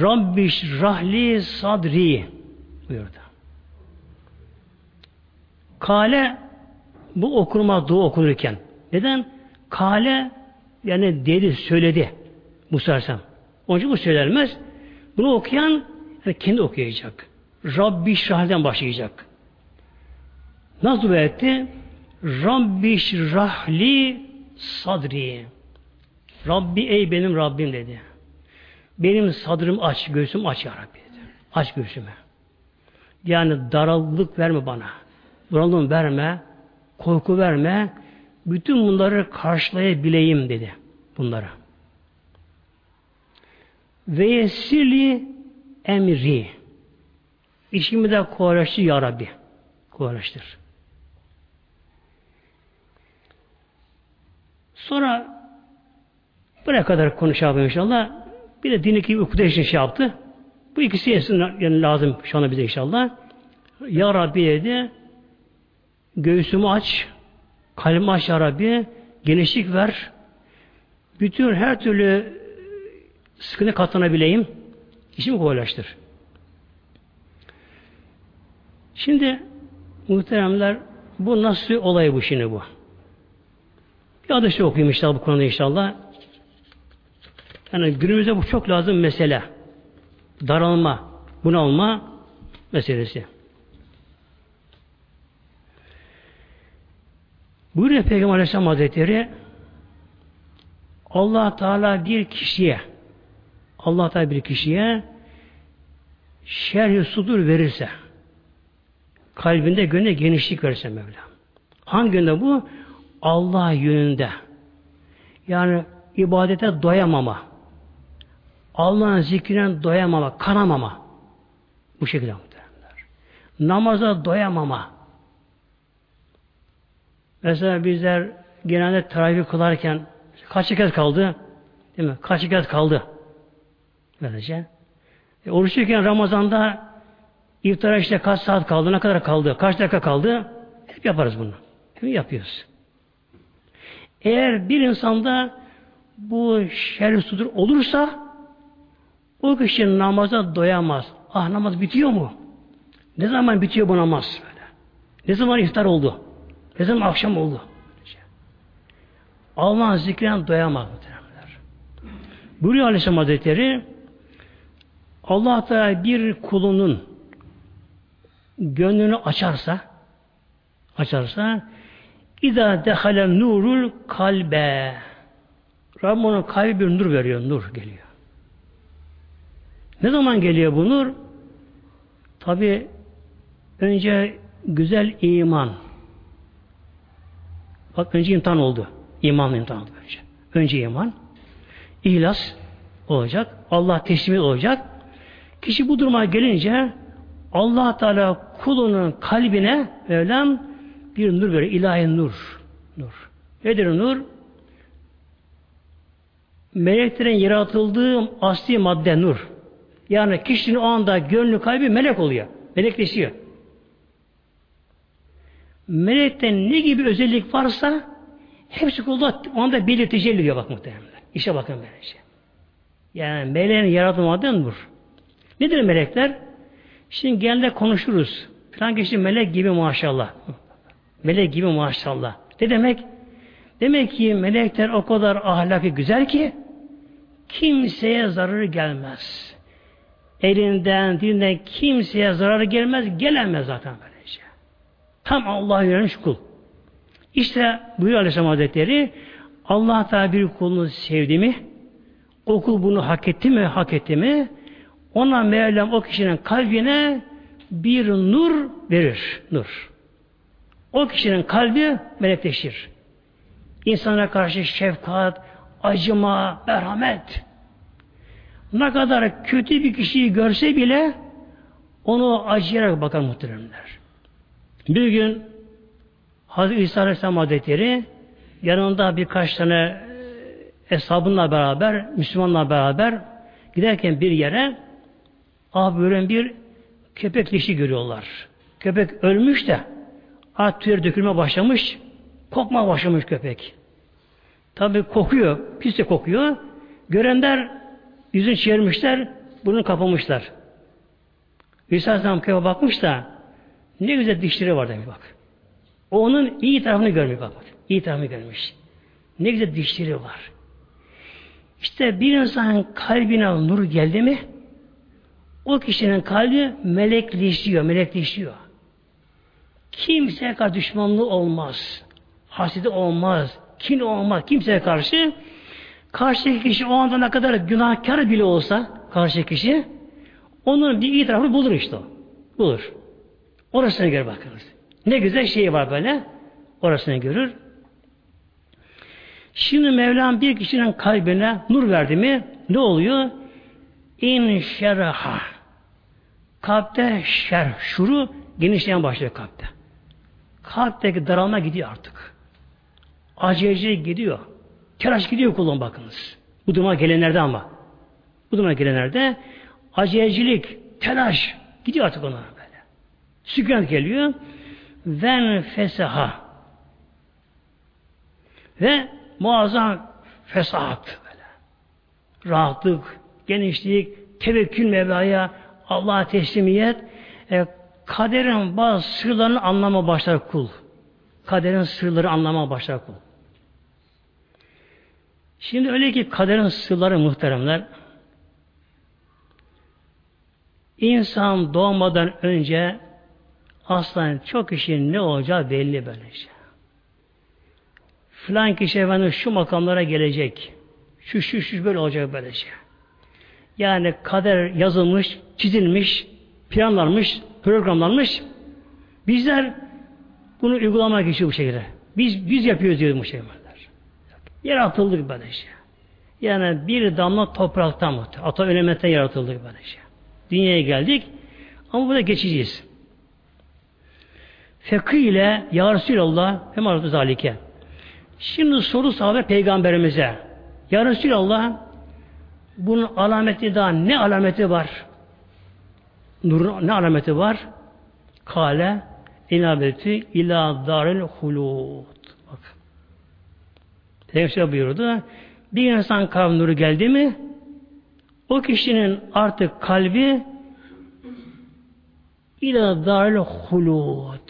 S1: Rabbiş rahli sadri buyurdu. Kale bu okunma dua okunurken. Neden? Kale yani dedi, söyledi. Musa Aleyhisselam. Onun için bu söylenmez. Bunu okuyan yani kendi okuyacak. Rabbi şrahden başlayacak. Nasıl dua etti? Rabbi şrahli sadri. Rabbi ey benim Rabbim dedi. Benim sadrım aç, göğsüm aç ya Rabbi dedi. Aç göğsümü. Yani daralılık verme bana. Bunalım verme. Korku verme. Bütün bunları karşılayabileyim dedi. Bunlara. Ve yesili emri. İşimi de kolaylaştır ya Rabbi. Kolaylaştır. Sonra buraya kadar konuşalım inşallah. Bir de din iki ukuda için şey yaptı. Bu ikisi yani lazım şu anda bize inşallah. Ya Rabbi dedi göğsümü aç, kalbimi aç ya Rabbi, genişlik ver. Bütün her türlü sıkıntı katlanabileyim. İşimi kolaylaştır. Şimdi muhteremler bu nasıl olay bu şimdi bu? Bir adı şey okuyayım inşallah bu konuda inşallah. Yani günümüzde bu çok lazım mesele. Daralma, bunalma meselesi. Buyuruyor Peygamber Aleyhisselam Hazretleri Allah Teala bir kişiye Allah Teala bir kişiye şerh sudur verirse kalbinde gönlüne genişlik verirse Mevla. Hangi yönde bu? Allah yönünde. Yani ibadete doyamama. Allah'ın zikrine doyamama, kanamama. Bu şekilde muhtemelenler. Namaza doyamama. Mesela bizler genelde teravih kılarken kaç kez kaldı? Değil mi? Kaç kez kaldı? Böylece. E, oruçluyken Ramazan'da iftara işte kaç saat kaldı, ne kadar kaldı, kaç dakika kaldı? Hep yaparız bunu. Hep yapıyoruz. Eğer bir insanda bu şerif sudur olursa o kişi namaza doyamaz. Ah namaz bitiyor mu? Ne zaman bitiyor bu namaz? Böyle. Ne zaman iftar oldu? Ne zaman akşam oldu? Allah'ın zikrine doyamaz muhtemelenler. Buyuruyor Aleyhisselam Hazretleri Allah Teala bir kulunun gönlünü açarsa açarsa İza dehalen nurul kalbe Rabbim onun kalbi bir nur veriyor. Nur geliyor. Ne zaman geliyor bu nur? Tabi önce güzel iman. Bak önce imtihan oldu. İman imtihan oldu önce. Önce iman. İhlas olacak. Allah teslimi olacak. Kişi bu duruma gelince Allah Teala kulunun kalbine Mevlam bir nur veriyor. ilahi nur. Nur. Nedir nur? Meleklerin yaratıldığı asli madde nur. Yani kişinin o anda gönlü kalbi melek oluyor. Melekleşiyor. Melekte ne gibi özellik varsa hepsi kulda o anda belirtici ediyor bak muhtemelen. İşe bakın böylece. Yani meleğin yaratılmadığı nur. Nedir melekler? Şimdi genelde konuşuruz. Falan kişi melek gibi maşallah. Melek gibi maşallah. Ne demek? Demek ki melekler o kadar ahlakı güzel ki kimseye zararı gelmez. Elinden, dilinden kimseye zararı gelmez, gelemez zaten böylece. Tam Allah'a yönelmiş kul. İşte buyuruyor Aleyhisselam Hazretleri Allah Teala bir kulunu sevdi mi o kul bunu hak etti mi, hak etti mi ona Mevlam o kişinin kalbine bir nur verir. Nur. O kişinin kalbi melekleşir. İnsana karşı şefkat, acıma, merhamet. Ne kadar kötü bir kişiyi görse bile onu acıyarak bakar muhteremler. Bir gün Hazreti İsa Aleyhisselam Hazretleri yanında birkaç tane hesabınla beraber, Müslümanla beraber giderken bir yere ah böyle bir köpek dişi görüyorlar. Köpek ölmüş de at tüyer dökülme başlamış, kokma başlamış köpek. Tabi kokuyor, pis de kokuyor. Görenler yüzünü çevirmişler, bunu kapamışlar. İsa Aleyhisselam köpeğe bakmış da ne güzel dişleri var demiş bak. O onun iyi tarafını görmüş bak. İyi tarafını görmüş. Ne güzel dişleri var. İşte bir insanın kalbine nur geldi mi o kişinin kalbi melekleşiyor, melekleşiyor. Kimseye karşı düşmanlığı olmaz. Hasidi olmaz. Kin olmaz. Kimseye karşı karşı kişi o anda ne kadar günahkar bile olsa karşı kişi onun bir iyi tarafını bulur işte o. Bulur. Orasına göre bakınız. Ne güzel şey var böyle. Orasını görür. Şimdi Mevlam bir kişinin kalbine nur verdi mi ne oluyor? İn şerha. Kalpte şer, şuru genişleyen başlıyor kalpte. Kalpteki daralma gidiyor artık. Aceleci gidiyor. Telaş gidiyor kullan bakınız. Bu duruma gelenlerde ama. Bu duruma gelenlerde acelecilik, telaş gidiyor artık onlara böyle. Sükunet geliyor. Ven fesaha. Ve muazzam fesahat böyle. Rahatlık, genişlik, tevekkül Mevla'ya, Allah'a teslimiyet, e, kaderin bazı sırlarını anlama başlar kul. Kaderin sırları anlama başlar kul. Şimdi öyle ki kaderin sırları muhteremler, insan doğmadan önce aslan çok kişinin ne olacağı belli böylece. Filan kişi efendim şu makamlara gelecek. Şu şu şu böyle olacak böylece. Yani kader yazılmış, çizilmiş, planlanmış, programlanmış. Bizler bunu uygulamak için bu şekilde. Biz biz yapıyoruz diyor bu şeyler. Yaratıldık böylece. Yani bir damla topraktan mı? Ata elementten yaratıldık böylece. Dünyaya geldik ama burada geçeceğiz. Fekih ile Ya Resulallah hem arzu zalike. Şimdi soru sahabe peygamberimize. Ya Resulallah bunun alameti daha ne alameti var? Nurun ne alameti var? Kale inabeti ila daril hulud. Bak. Peygamber buyurdu. Bir insan kalbi nuru geldi mi o kişinin artık kalbi ila daril hulud.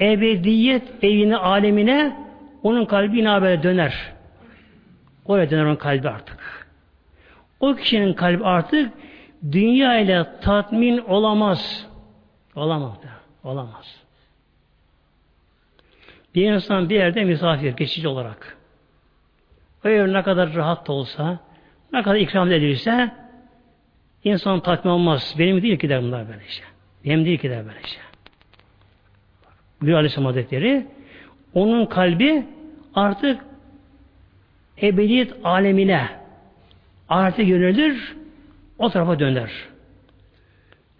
S1: Ebediyet evine, alemine onun kalbi inabe döner. Oraya döner onun kalbi artık. O kişinin kalbi artık dünya ile tatmin olamaz. Olamaz. Olamaz. Bir insan bir yerde misafir, geçici olarak. O yer ne kadar rahat da olsa, ne kadar ikram edilirse, insan tatmin olmaz. Benim değil ki der bunlar böylece. Benim değil ki der böylece. Buyuruyor Aleyhisselam Hazretleri, onun kalbi artık ebediyet alemine artık yönelir, o tarafa döner.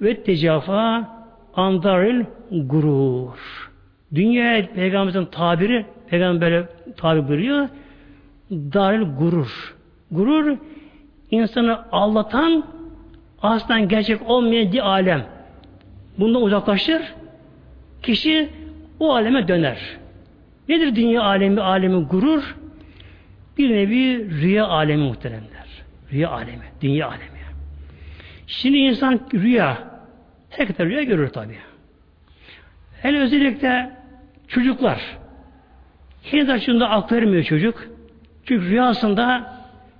S1: Ve tecafa andaril gurur. Dünyaya peygamberimizin tabiri, peygamber böyle buyuruyor, daril gurur. Gurur, insanı aldatan, aslında gerçek olmayan bir alem. Bundan uzaklaşır, kişi o aleme döner. Nedir dünya alemi, alemi gurur? Bir nevi rüya alemi muhteremler. Rüya alemi, dünya alemi. Şimdi insan rüya, herkese rüya görür tabi. Hele özellikle çocuklar. Henüz açında aklı vermiyor çocuk. Çünkü rüyasında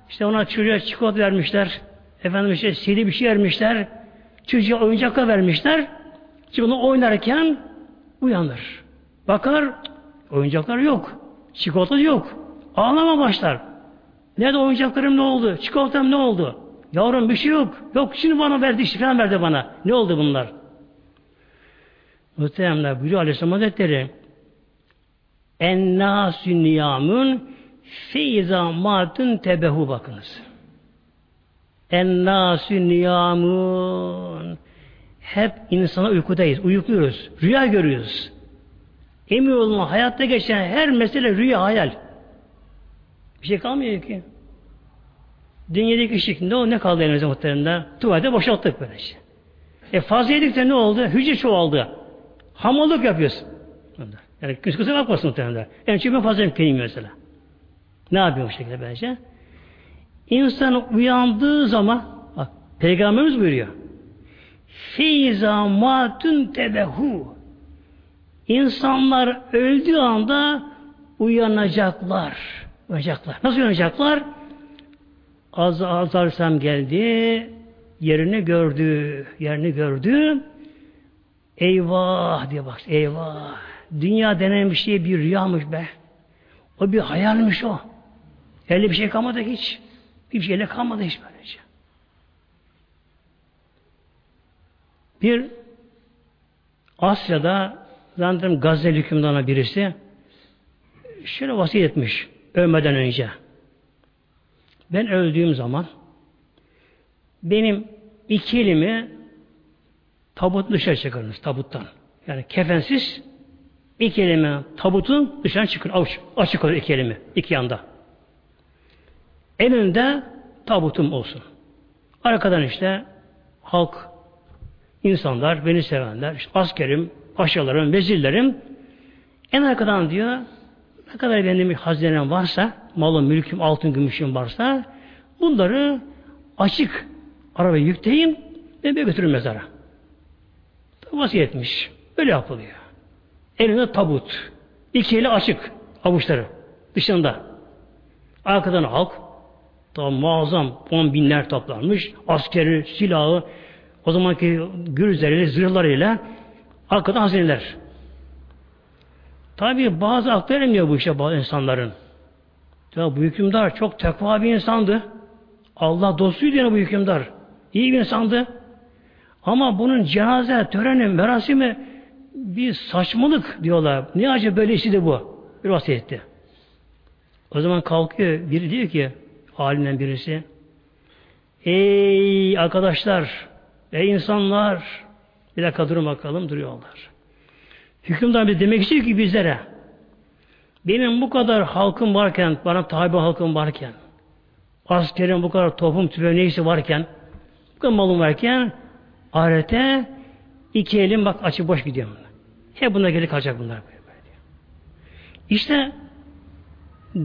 S1: işte ona çocuğa çikolata vermişler. Efendim işte CD bir şey vermişler. Çocuğa oyuncaklar vermişler. Şimdi onu oynarken uyanır. Bakar oyuncaklar yok. Çikolata yok. Ağlama başlar. Nerede oyuncaklarım ne oldu? Çikolatam ne oldu? Yavrum bir şey yok. Yok şimdi bana verdi, işte falan verdi bana. Ne oldu bunlar? Muhteremler buyuruyor Aleyhisselam Hazretleri Ennâsü niyamun feyza matun tebehu bakınız. Ennâsü niyamun hep insana uykudayız. Uyukluyoruz. Rüya görüyoruz. Emin olun hayatta geçen her mesele rüya hayal. Bir şey kalmıyor ki. Dünyadaki ışık ne o ne kaldı elimizde muhtemelen? Tuvalete boşalttık böyle şey. E fazla yedik ne oldu? Hücre çoğaldı. Hamallık yapıyorsun. Yani kız kısa bakmasın muhtemelen. En çok ben fazla yemek mesela. Ne yapıyor bu şekilde bence? İnsan uyandığı zaman bak Peygamberimiz buyuruyor. Feyza matun tebehu İnsanlar öldüğü anda uyanacaklar. Uyanacaklar. Nasıl uyanacaklar? Az Azarsam geldi, yerini gördü, yerini gördü. Eyvah diye bak, eyvah. Dünya denen bir şey bir rüyamış be. O bir hayalmiş o. Elde bir şey kalmadı hiç. Bir şeyle kalmadı hiç böylece. Bir Asya'da zannederim Gazze hükümdarına birisi şöyle vasiyet etmiş ölmeden önce. Ben öldüğüm zaman benim iki elimi tabut dışarı çıkarınız tabuttan. Yani kefensiz iki elimi tabutun dışarı çıkın. Avuç, açık olur iki elimi. iki yanda. Elinde tabutum olsun. Arkadan işte halk, insanlar, beni sevenler, işte askerim, paşalarım, vezirlerim en arkadan diyor ne kadar benim bir hazinem varsa, malım, mülküm, altın, gümüşüm varsa bunları açık araba yükleyeyim ve götürün mezara. Vasiyetmiş. Böyle yapılıyor. Elinde tabut. İki eli açık avuçları dışında. Arkadan halk tam muazzam on binler toplanmış. Askeri, silahı o zamanki gürüzleriyle, zırhlarıyla arkadan hazineler. Tabi bazı aklı eremiyor bu işe bazı insanların. Ya bu hükümdar çok tekva bir insandı. Allah dostuydu yani bu hükümdar. İyi bir insandı. Ama bunun cenaze, töreni, merasimi bir saçmalık diyorlar. Ne acaba böyle işi de bu. Bir vasiyetti. O zaman kalkıyor biri diyor ki halinden birisi Ey arkadaşlar, ey insanlar bir dakika durun bakalım duruyorlar. Hükümdar bir demek istiyor ki bizlere benim bu kadar halkım varken, bana tabi halkım varken, askerim bu kadar topum tüfeği neyse varken, bu kadar malım varken, ahirete iki elim bak açık boş gidiyor. Hep buna gelip kalacak bunlar. İşte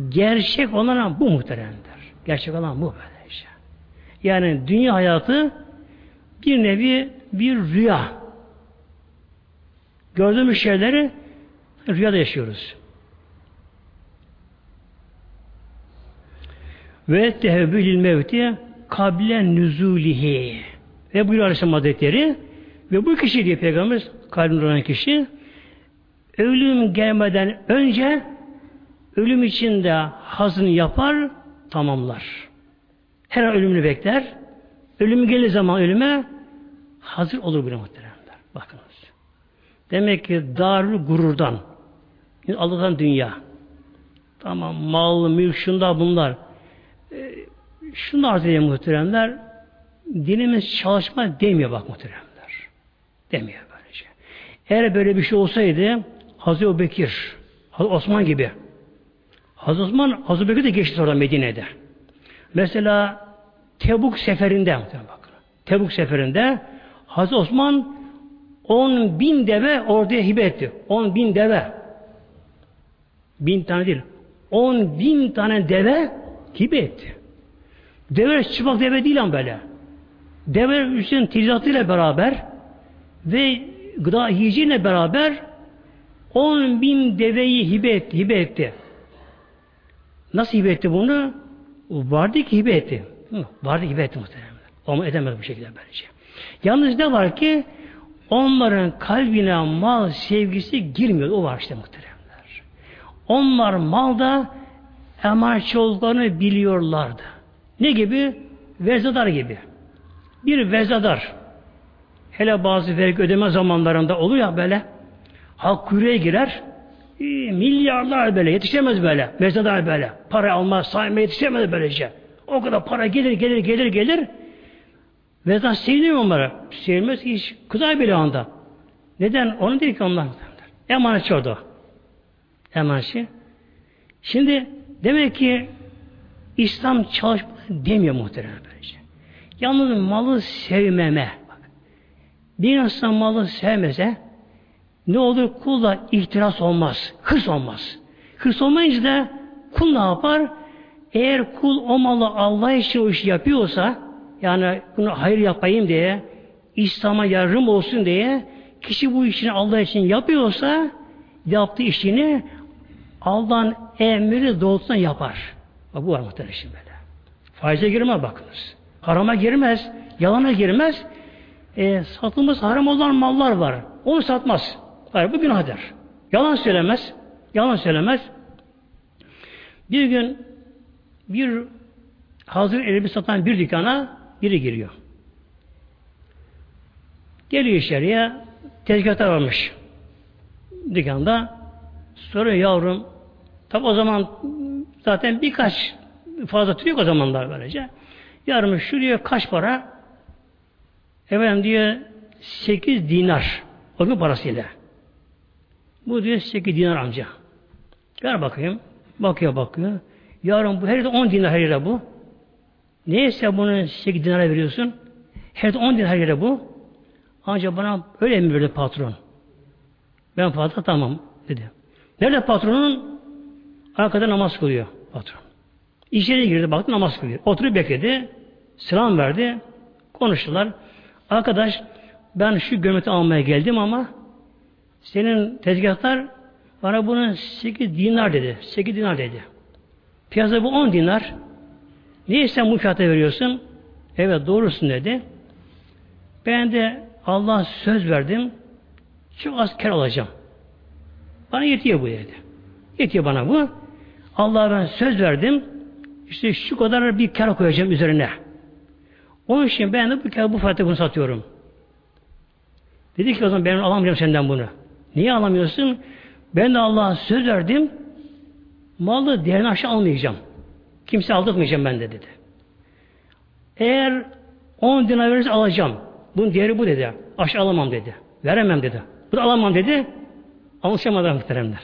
S1: gerçek olan bu muhteremdir. Gerçek olan bu böyle işte. Yani dünya hayatı bir nevi bir rüya. Gördüğümüz şeyleri rüyada yaşıyoruz. Ve tehevvülil mevti kablen nüzulihi. Ve buyuruyor Aleyhisselam Hazretleri ve bu kişi diye Peygamberimiz kalbinde olan kişi ölüm gelmeden önce ölüm içinde hazını yapar, tamamlar. Her an ölümünü bekler. Ölüm gelir zaman ölüme hazır olur bile muhteremler. Demek ki darül gururdan Allah'tan dünya. Tamam mal, mülk, şunda bunlar. E, şunu arz edeyim muhteremler. Dinimiz çalışma demiyor bak muhteremler. Demiyor böylece. Eğer böyle bir şey olsaydı Hazreti Bekir, Hazreti Osman gibi Hazreti Osman, Hazreti Bekir de geçti orada Medine'de. Mesela Tebuk seferinde bakın. Tebuk seferinde Hazreti Osman 10 bin deve orduya hibe etti. 10 bin deve. Bin tane değil. 10 bin tane deve hibe etti. Deve çıplak deve değil ama böyle. Deve üstün ticaretıyla beraber ve gıda yiyeceğiyle beraber 10 bin deveyi hibe etti. Hibe etti. Nasıl hibe etti bunu? Vardı ki hibe etti. Vardı hibe etti muhtemelen. Ama edemez bu şekilde böylece. Yalnız ne var ki onların kalbine mal sevgisi girmiyor. O var işte muhteremler. Onlar malda emanetçi olduklarını biliyorlardı. Ne gibi? Vezadar gibi. Bir vezadar hele bazı vergi ödeme zamanlarında oluyor böyle halk kuyruğa girer milyarlar böyle yetişemez böyle. Vezadar böyle. Para almaz, saymaya yetişemez böylece. O kadar para gelir, gelir, gelir, gelir. Vezat seviniyor onlara. Sevmez hiç. Kızar bile anda. Neden? Onu değil ki onlar. Emanetçi orada. Emanetçi. Şimdi demek ki İslam çalışma demiyor muhtemelen böylece. Yalnız malı sevmeme. Bir insan malı sevmese ne olur? Kulda ihtiras olmaz. Hırs olmaz. Hırs olmayınca da kul ne yapar? Eğer kul o malı Allah için o işi yapıyorsa yani bunu hayır yapayım diye İslam'a yardım olsun diye kişi bu işini Allah için yapıyorsa yaptığı işini Allah'ın emri doğrultusunda yapar. Bak bu var muhtemelen şimdi böyle. Faize girmez bakınız. Harama girmez. Yalana girmez. E, satılması haram olan mallar var. Onu satmaz. Hayır bu günahdır. Yalan söylemez. Yalan söylemez. Bir gün bir hazır elbise satan bir dükkana biri giriyor. Geliyor içeriye tezgahta varmış. Dükkanda soruyor yavrum tabi o zaman zaten birkaç fazla tür o zamanlar böylece. Yavrum şu diyor kaç para? Efendim diyor 8 dinar. O gün parasıyla. Bu diyor 8 dinar amca. Ver bakayım. Bakıyor bakıyor. Yarın bu her yerde 10 dinar her yere bu. Neyse bunu 8 dinara veriyorsun. Her yerde 10 dinar yere bu. Ancak bana öyle mi verdi patron? Ben fazla tamam dedi. Nerede patronun? Arkada namaz kılıyor patron. İçeri girdi baktı namaz kılıyor. Oturup bekledi. Selam verdi. Konuştular. Arkadaş ben şu gömleti almaya geldim ama senin tezgahlar bana bunu 8 dinar dedi. 8 dinar dedi. Piyasa bu 10 dinar. Niye sen bu fiyata veriyorsun? Evet doğrusun dedi. Ben de Allah söz verdim. Çok az kar alacağım. Bana yetiyor bu dedi. Yetiyor bana bu. Allah'a ben söz verdim. işte şu kadar bir kar koyacağım üzerine. Onun için ben de bu kar bu fiyata bunu satıyorum. Dedi ki o zaman ben alamayacağım senden bunu. Niye alamıyorsun? Ben de Allah'a söz verdim. Malı değerini aşağı almayacağım. Kimse aldırmayacağım ben de dedi. Eğer 10 dinar verirse alacağım. Bunun değeri bu dedi. Aşağı alamam dedi. Veremem dedi. Bu da alamam dedi. Anlaşamadan muhteremler.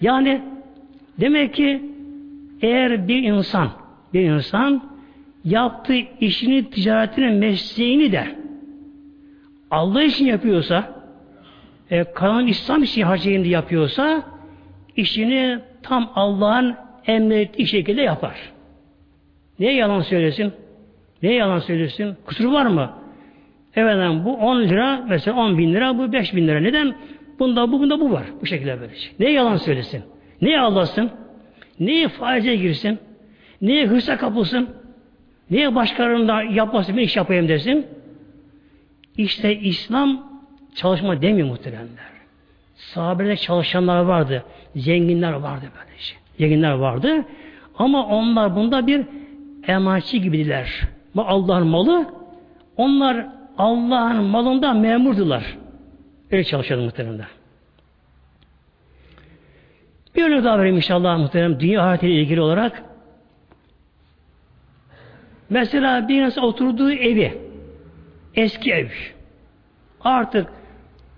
S1: Yani demek ki eğer bir insan bir insan yaptığı işini, ticaretini, mesleğini de Allah için yapıyorsa e, kalan İslam için harcayını yapıyorsa işini tam Allah'ın emrettiği şekilde yapar. Niye yalan söylesin? Niye yalan söylesin? Kusur var mı? Evet bu 10 lira mesela 10 bin lira bu 5 bin lira. Neden? Bunda bu bunda bu var. Bu şekilde böyle şey. Niye yalan söylesin? Niye ağlasın? Niye faize girsin? Niye hırsa kapılsın? Niye başkalarının da yapması bir iş yapayım desin? İşte İslam çalışma demiyor muhteremler. Sahabede çalışanlar vardı. Zenginler vardı böyle şey. Zenginler vardı. Ama onlar bunda bir emanetçi gibidiler. Bu Allah'ın malı. Onlar Allah'ın malında memurdular. Öyle çalışıyordu muhteremler. Bir örnek daha vereyim inşallah muhterem. Dünya hayatıyla ilgili olarak. Mesela bir insan oturduğu evi eski ev artık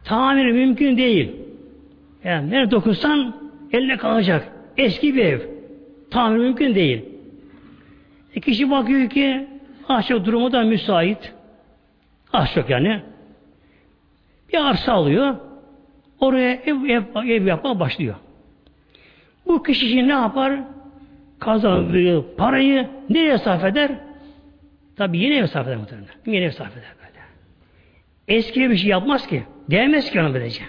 S1: tamir mümkün değil. Yani nerede dokunsan eline kalacak. Eski bir ev. Tamir mümkün değil. E kişi bakıyor ki çok durumu da müsait. Çok yani. Bir arsa alıyor. Oraya ev, ev, ev yapmaya başlıyor. Bu kişi ne yapar? Kazandığı parayı nereye sarf eder? Tabi yeni ev sarf eder muhtemelen. Yeni ev sarf eder böyle. Eski bir şey yapmaz ki. Değmez ki ona böylece.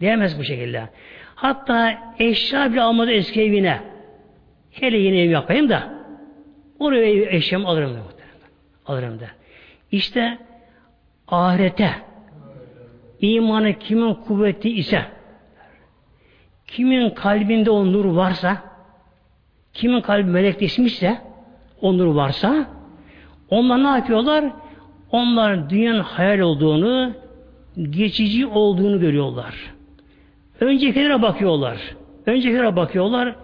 S1: Değmez bu şekilde. Hatta eşya bile almadı eski evine. Hele yeni ev yapayım da oraya eşyamı alırım da. Alırım da. İşte ahirete imanı kimin kuvveti ise kimin kalbinde o nur varsa kimin kalbi melekleşmişse o nur varsa onlar ne yapıyorlar? Onlar dünyanın hayal olduğunu geçici olduğunu görüyorlar. Öncekilere bakıyorlar. Öncekilere bakıyorlar.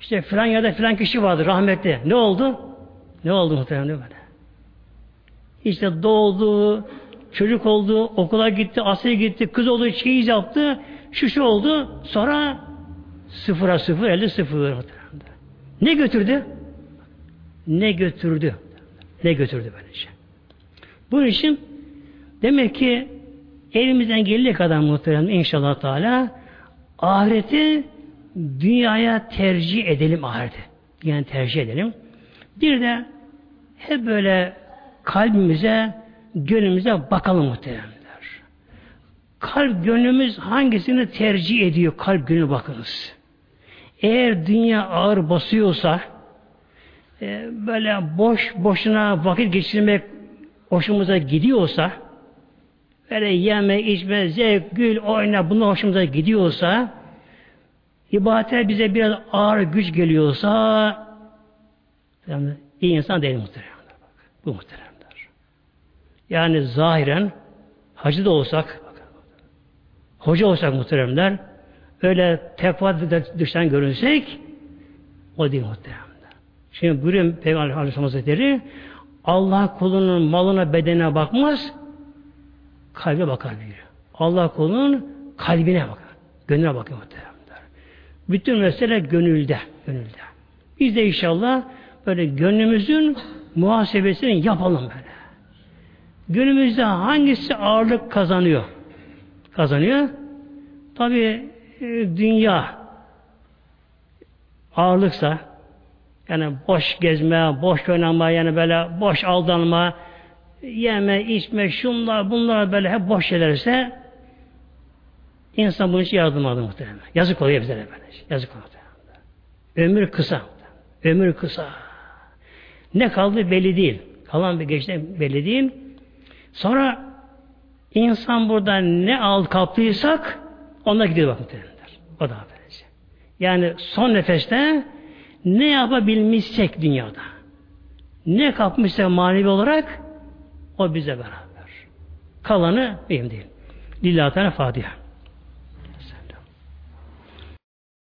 S1: İşte filan da filan kişi vardı rahmetli. Ne oldu? Ne oldu muhtemelen böyle? İşte doğdu, çocuk oldu, okula gitti, askere gitti, kız oldu, çeyiz yaptı, şu şu oldu, sonra sıfıra sıfır, elde sıfır. Ne götürdü? Ne götürdü? Ne götürdü böylece? Bunun için demek ki elimizden geldiği kadar muhterem inşallah Teala ahireti dünyaya tercih edelim ahireti. Yani tercih edelim. Bir de hep böyle kalbimize, gönlümüze bakalım muhteremler. Kalp gönlümüz hangisini tercih ediyor? Kalp gönlü bakınız. Eğer dünya ağır basıyorsa e, böyle boş boşuna vakit geçirmek hoşumuza gidiyorsa böyle yeme, içme, zevk, gül, oyna bunlar hoşumuza gidiyorsa ibadete bize biraz ağır güç geliyorsa yani iyi insan değil muhteremler. Bu muhteremler. Yani zahiren hacı da olsak hoca olsak muhteremler öyle tekva dıştan görünsek o değil muhteremler. Şimdi buyuruyor Peygamber Aleyhisselam Hazretleri Allah kulunun malına bedenine bakmaz kalbe bakar diyor. Allah kulunun kalbine bakar. Gönlüne bakıyor muhteremler. Bütün mesele gönülde. Gönülde. Biz de inşallah böyle gönlümüzün muhasebesini yapalım böyle. Günümüzde hangisi ağırlık kazanıyor? Kazanıyor. Tabi e, dünya ağırlıksa yani boş gezme, boş oynama, yani böyle boş aldanma, yeme, içme, şunlar, bunlar böyle hep boş şeylerse insan bunun için yardım aldı muhtemelen. Yazık oluyor bize de böyle. Yazık oluyor. Ömür kısa. Ömür kısa. Ne kaldı belli değil. Kalan bir geçti belli değil. Sonra insan burada ne al kaptıysak ona gidiyor bak muhtemelenler. O da böylece. Yani son nefeste ne yapabilmişsek dünyada, ne kapmışsak manevi olarak o bize beraber. Kalanı benim değil. Lillahi Teala Fatiha.